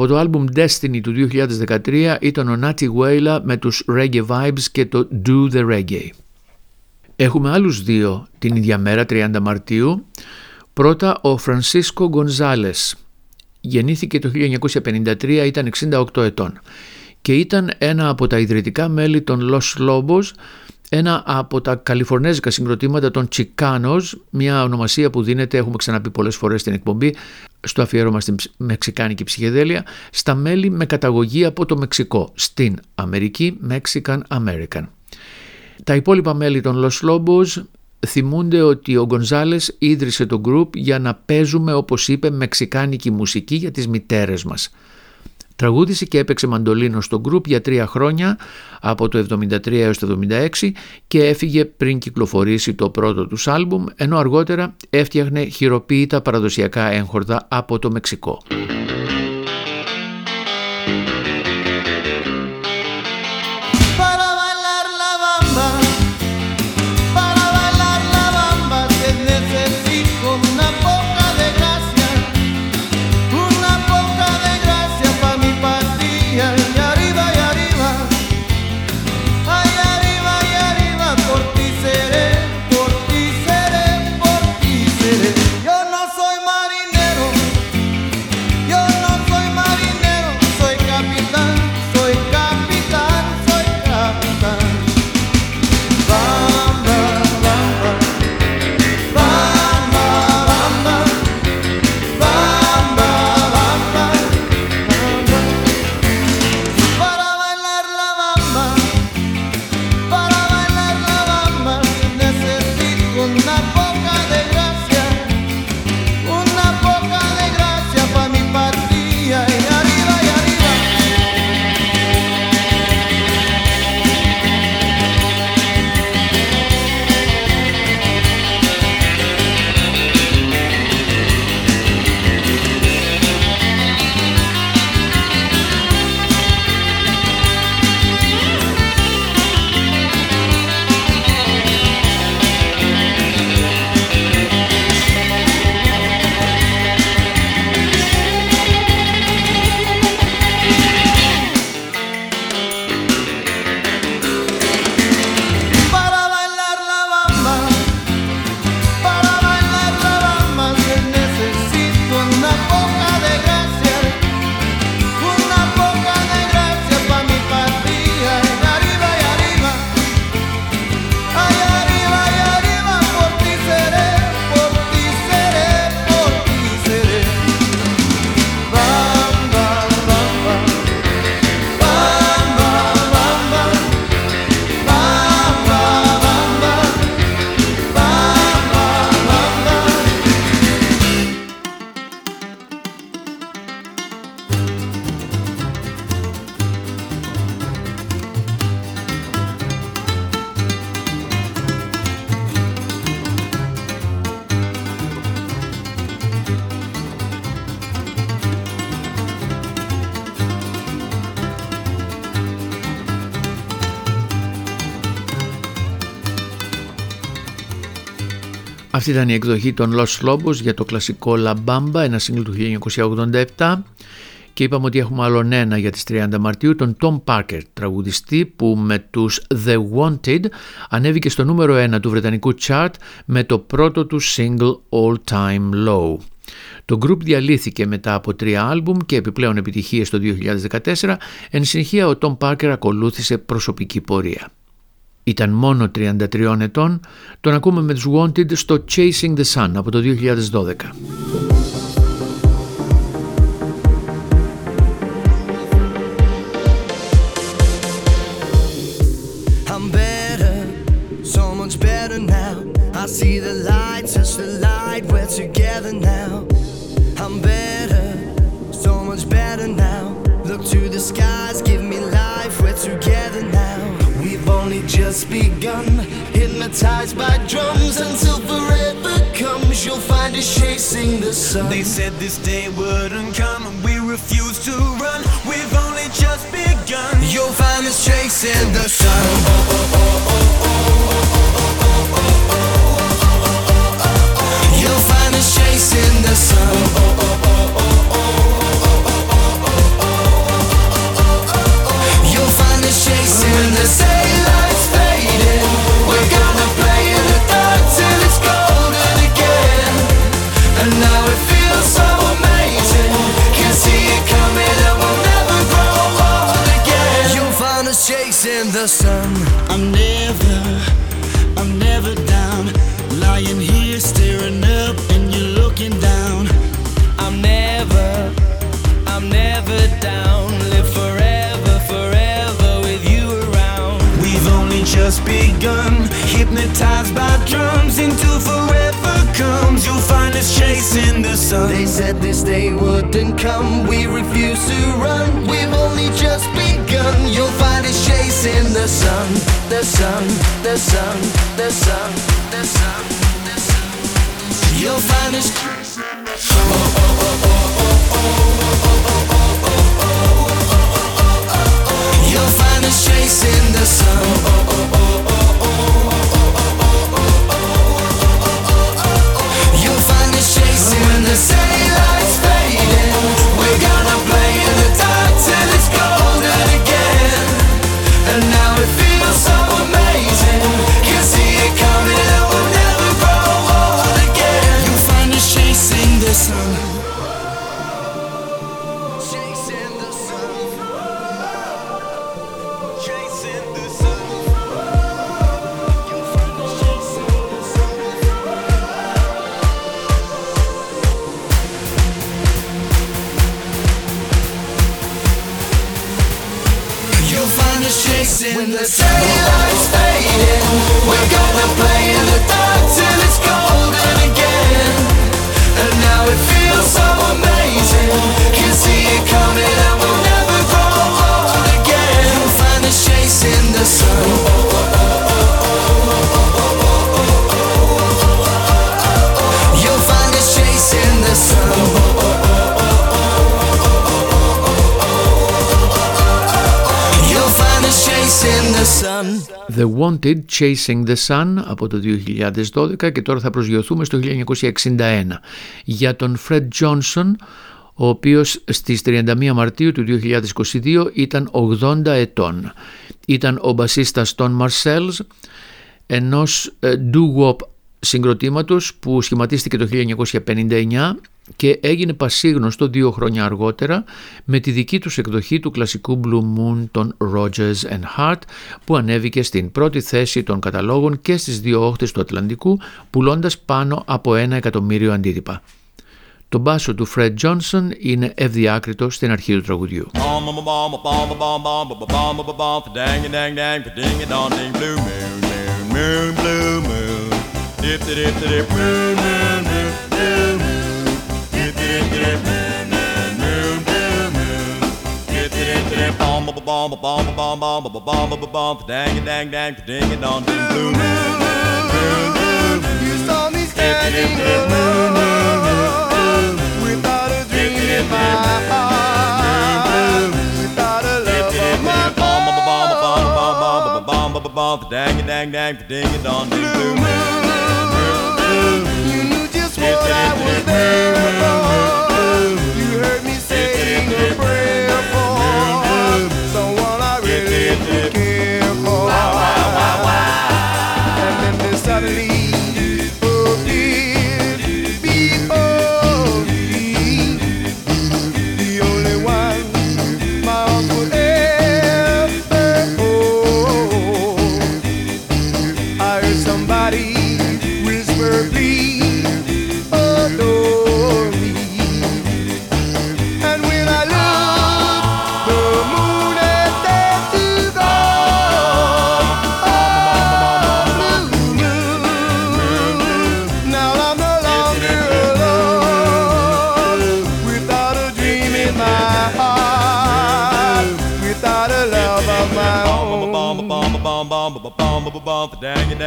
Από το άλμπουμ Destiny του 2013 ήταν ο Natty Wailer με τους Reggae Vibes και το Do The Reggae. Έχουμε άλλους δύο την ίδια μέρα 30 Μαρτίου. Πρώτα ο Φρανσίσκο Γκονζάλες. Γεννήθηκε το 1953, ήταν 68 ετών και ήταν ένα από τα ιδρυτικά μέλη των Los Lobos ένα από τα καλιφορνέζικα συγκροτήματα των Chicanos, μια ονομασία που δίνεται, έχουμε ξαναπεί πολλές φορές στην εκπομπή, στο αφιέρωμα στην Μεξικάνικη ψυχεδέλεια, στα μέλη με καταγωγή από το Μεξικό, στην Αμερική, Mexican American. Τα υπόλοιπα μέλη των Los Lobos θυμούνται ότι ο Γκονζάλες ίδρυσε το group για να παίζουμε όπως είπε μεξικάνικη μουσική για τις μητέρες μας. Τραγούδισε και έπαιξε μαντολίνο στο γκρουπ για τρία χρόνια από το 73 έως το 76 και έφυγε πριν κυκλοφορήσει το πρώτο τους άλμπουμ ενώ αργότερα έφτιαχνε χειροποίητα παραδοσιακά έγχορδα από το Μεξικό. Αυτή ήταν η εκδοχή των Los Lobos για το κλασικό La Bamba, ένα σύγκλι του 1987 και είπαμε ότι έχουμε άλλον ένα για τις 30 Μαρτίου, τον Tom Parker, τραγουδιστή που με τους The Wanted ανέβηκε στο νούμερο 1 του Βρετανικού chart με το πρώτο του single All Time Low. Το group διαλύθηκε μετά από τρία άλμπουμ και επιπλέον επιτυχίες το 2014, εν συνεχεία ο Tom Parker ακολούθησε προσωπική πορεία. Ήταν μόνο 33 ετών, τον ακούμε με τους Wanted στο Chasing the Sun από το 2012. I see the light, touch the light, we're together now. I'm better, so much better now. Look to the skies, just begun, hypnotized by drums until forever comes. You'll find us chasing the sun. They said this day wouldn't come, and we refuse to run. We've only just begun. You'll find us chasing the sun. Oh, oh, oh, begun, hypnotized by drums until forever comes. You'll find us chasing the sun. They said this day wouldn't come. We refuse to run. We've only just begun. You'll find us chasing the sun, the sun, the sun, the sun, the sun. The sun. You'll find us. in the sun. The sun. The Wanted Chasing the Sun από το 2012 και τώρα θα προσγειωθούμε στο 1961 για τον Fred Johnson ο οποίος στις 31 Μαρτίου του 2022 ήταν 80 ετών. Ήταν ο μπασίστας των Marcells ενός ε, doo-wop συγκροτήματος που σχηματίστηκε το 1959 και έγινε πασίγνωστο δύο χρόνια αργότερα με τη δική τους εκδοχή του κλασικού Blue Moon των Rogers and Hart που ανέβηκε στην πρώτη θέση των καταλόγων και στις δύο όχθες του Ατλαντικού πουλώντας πάνω από ένα εκατομμύριο αντίτυπα. Το μπάσο του Fred Johnson είναι ευδιάκριτο στην αρχή του τραγουδιού. bomb bomb bomb bomb bomb bomb bomb bomb bomb dang dang dang ding it on ding bloom you saw me standing alone without a dream in my heart without a love of my bomb dang dang dang ding it on ding bloom you knew just what I was there for. You heard me saying a prayer. Careful. Wow, wow, wow, and then suddenly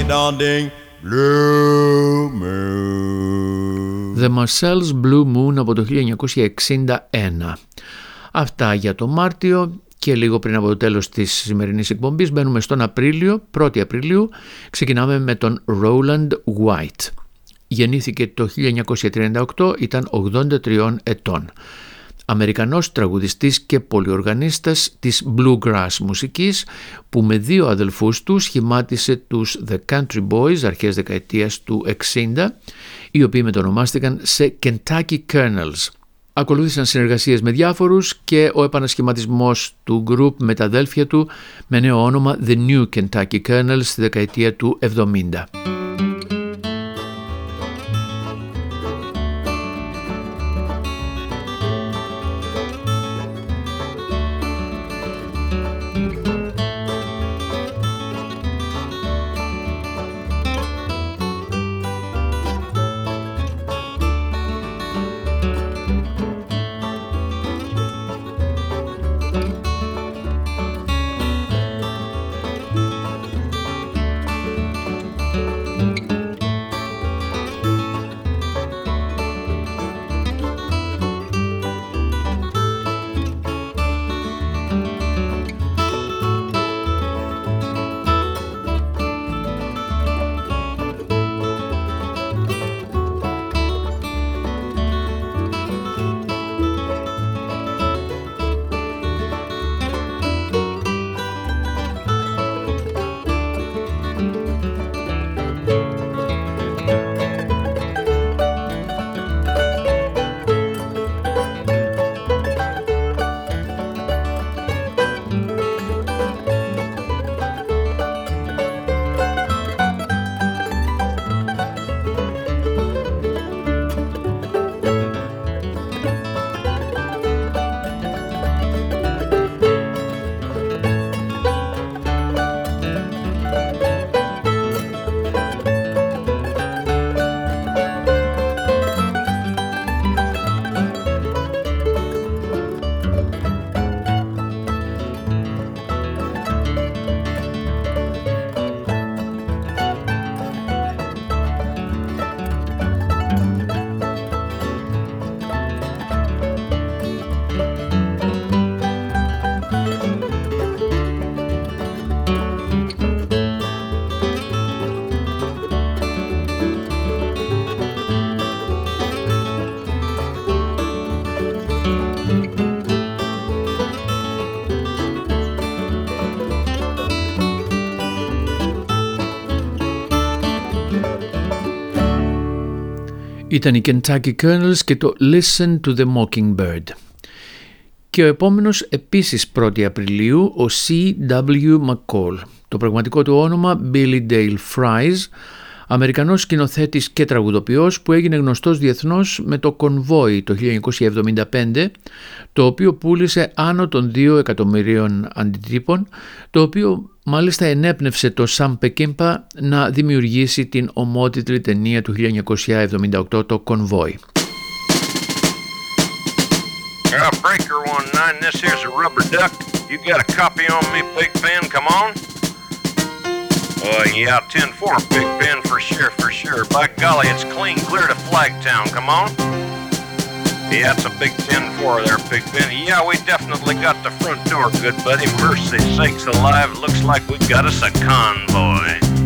it on ding blue moon The Marcel's Blue Moon από το 1961. Αυτά για το Μάρτιο και λίγο πριν από το τέλος της σημερινής εκπομπής μπαίνουμε στον Απρίλιο, 1η Απριλίου, ξεκινάμε με τον Roland White. Γεννήθηκε το 1938, ήταν 83 ετών. Αμερικανός τραγουδιστής και πολυοργανίστας της bluegrass μουσικής που με δύο αδελφούς του σχημάτισε τους The Country Boys αρχές δεκαετίας του 60 οι οποίοι μετονομάστηκαν σε Kentucky Colonels. Ακολούθησαν συνεργασίες με διάφορους και ο επανασχηματισμός του group με τα αδέλφια του με νέο όνομα The New Kentucky Colonels στη δεκαετία του 70. Ήταν οι Kentucky Colonels και το Listen to the Mockingbird. Και ο επόμενος επίσης 1η Απριλίου ο C.W. McCall. Το πραγματικό του όνομα Billy Dale Fries Αμερικανός σκηνοθέτης και τραγουδοποιός που έγινε γνωστός διεθνώς με το Convoy το 1975, το οποίο πούλησε άνω των 2 εκατομμυρίων αντιτύπων, το οποίο μάλιστα ενέπνευσε το Sam Peckinpah να δημιουργήσει την ομότιτλη ταινία του 1978, το Convoy. Uh, breaker one nine. This here's a rubber duck. You got a copy on me, Big Ben? Come on. Uh, yeah, 10-4, Big Ben, for sure, for sure. By golly, it's clean clear to Flagtown. Come on. Yeah, it's a big 10-4 there, Big Ben. Yeah, we definitely got the front door, good buddy. Mercy sakes alive, looks like we got us a convoy.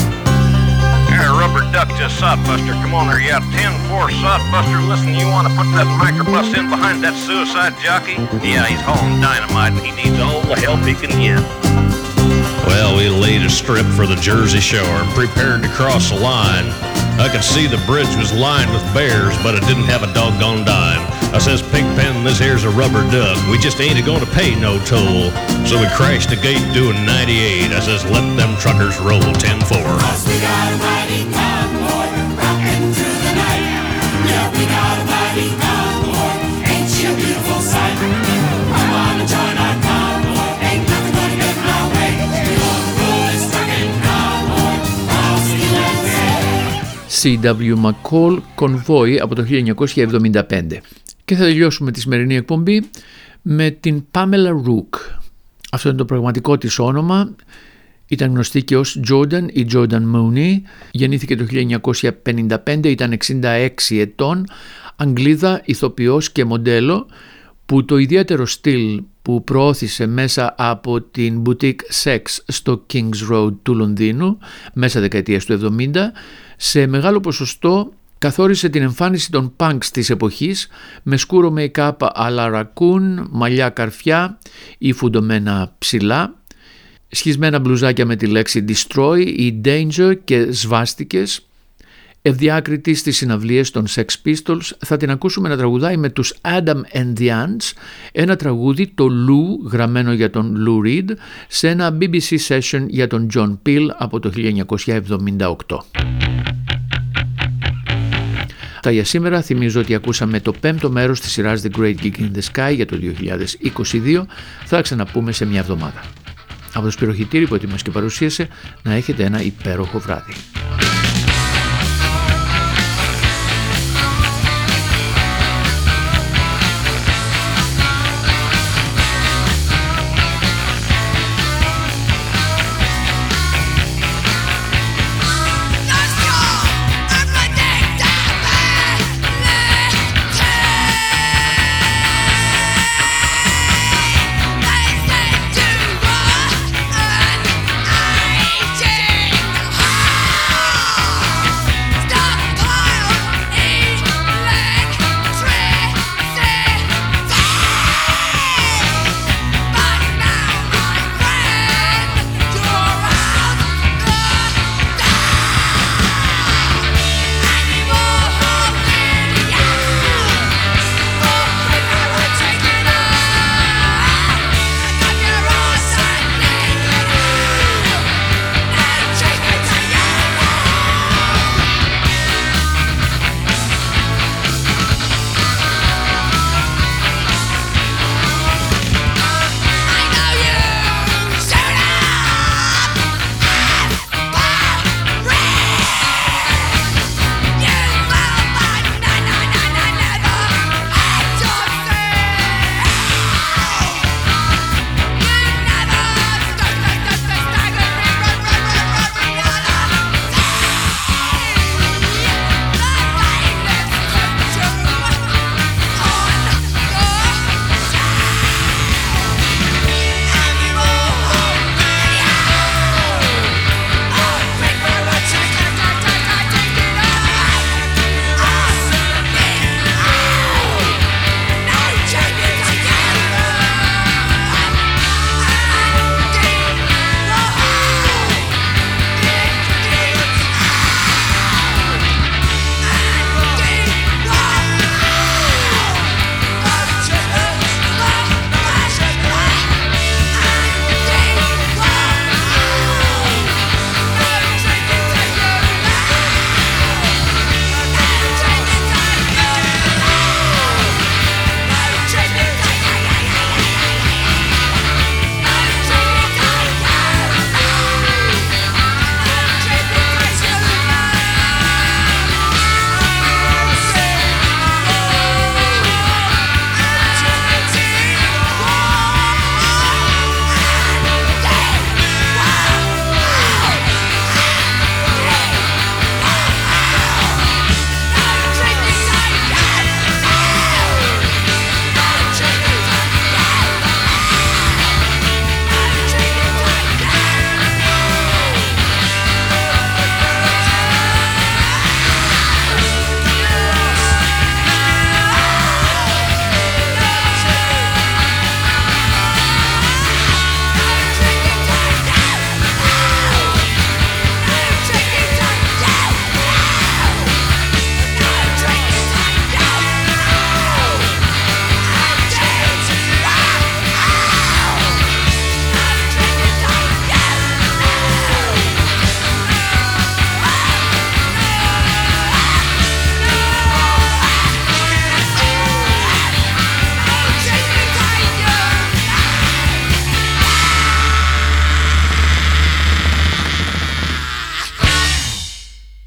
Rubber duck to sodbuster. Come on there, yeah, 10-4 sodbuster. Listen, you want to put that microbus in behind that suicide jockey? Yeah, he's hauling dynamite and he needs all the help he can get. Well, we laid a strip for the Jersey Shore and prepared to cross the line. I could see the bridge was lined with bears, but it didn't have a doggone dime. I says, Pigpen, this here's a rubber duck. We just ain't a gonna pay no toll. So we crashed the gate doing 98. I says, let them truckers roll 10-4. Cause we got a mighty rocking through the night. Yeah, we got a mighty. C.W. McCall Convoy από το 1975. Και θα τελειώσουμε τη σημερινή εκπομπή με την Pamela Rook. Αυτό είναι το πραγματικό της όνομα. Ήταν γνωστή και ως Jordan ή Jordan Mooney. Γεννήθηκε το 1955, ήταν 66 ετών. Αγγλίδα, ηθοποιός και μοντέλο που το ιδιαίτερο στυλ που προώθησε μέσα από την boutique Sex στο King's Road του Λονδίνου μέσα δεκαετίας του 70 σε μεγάλο ποσοστό καθόρισε την εμφάνιση των punks της εποχής με σκούρο make-up αλλά ρακούν, μαλλιά καρφιά ή φουντωμένα ψηλά, σχισμένα μπλουζάκια με τη λέξη destroy ή danger και σβάστικες, ευδιάκριτη στις συναυλίες των Sex Pistols θα την ακούσουμε να τραγουδάει με τους Adam and the Ants ένα τραγούδι το Lou γραμμένο για τον Lou Reed σε ένα BBC session για τον John Peel από το 1978. Τα για σήμερα θυμίζω ότι ακούσαμε το πέμπτο μέρος της σειράς The Great Gig in the Sky για το 2022. Θα ξαναπούμε σε μια εβδομάδα. Από το Σπυροχητήρι που ετοιμάς και παρουσίασε να έχετε ένα υπέροχο βράδυ.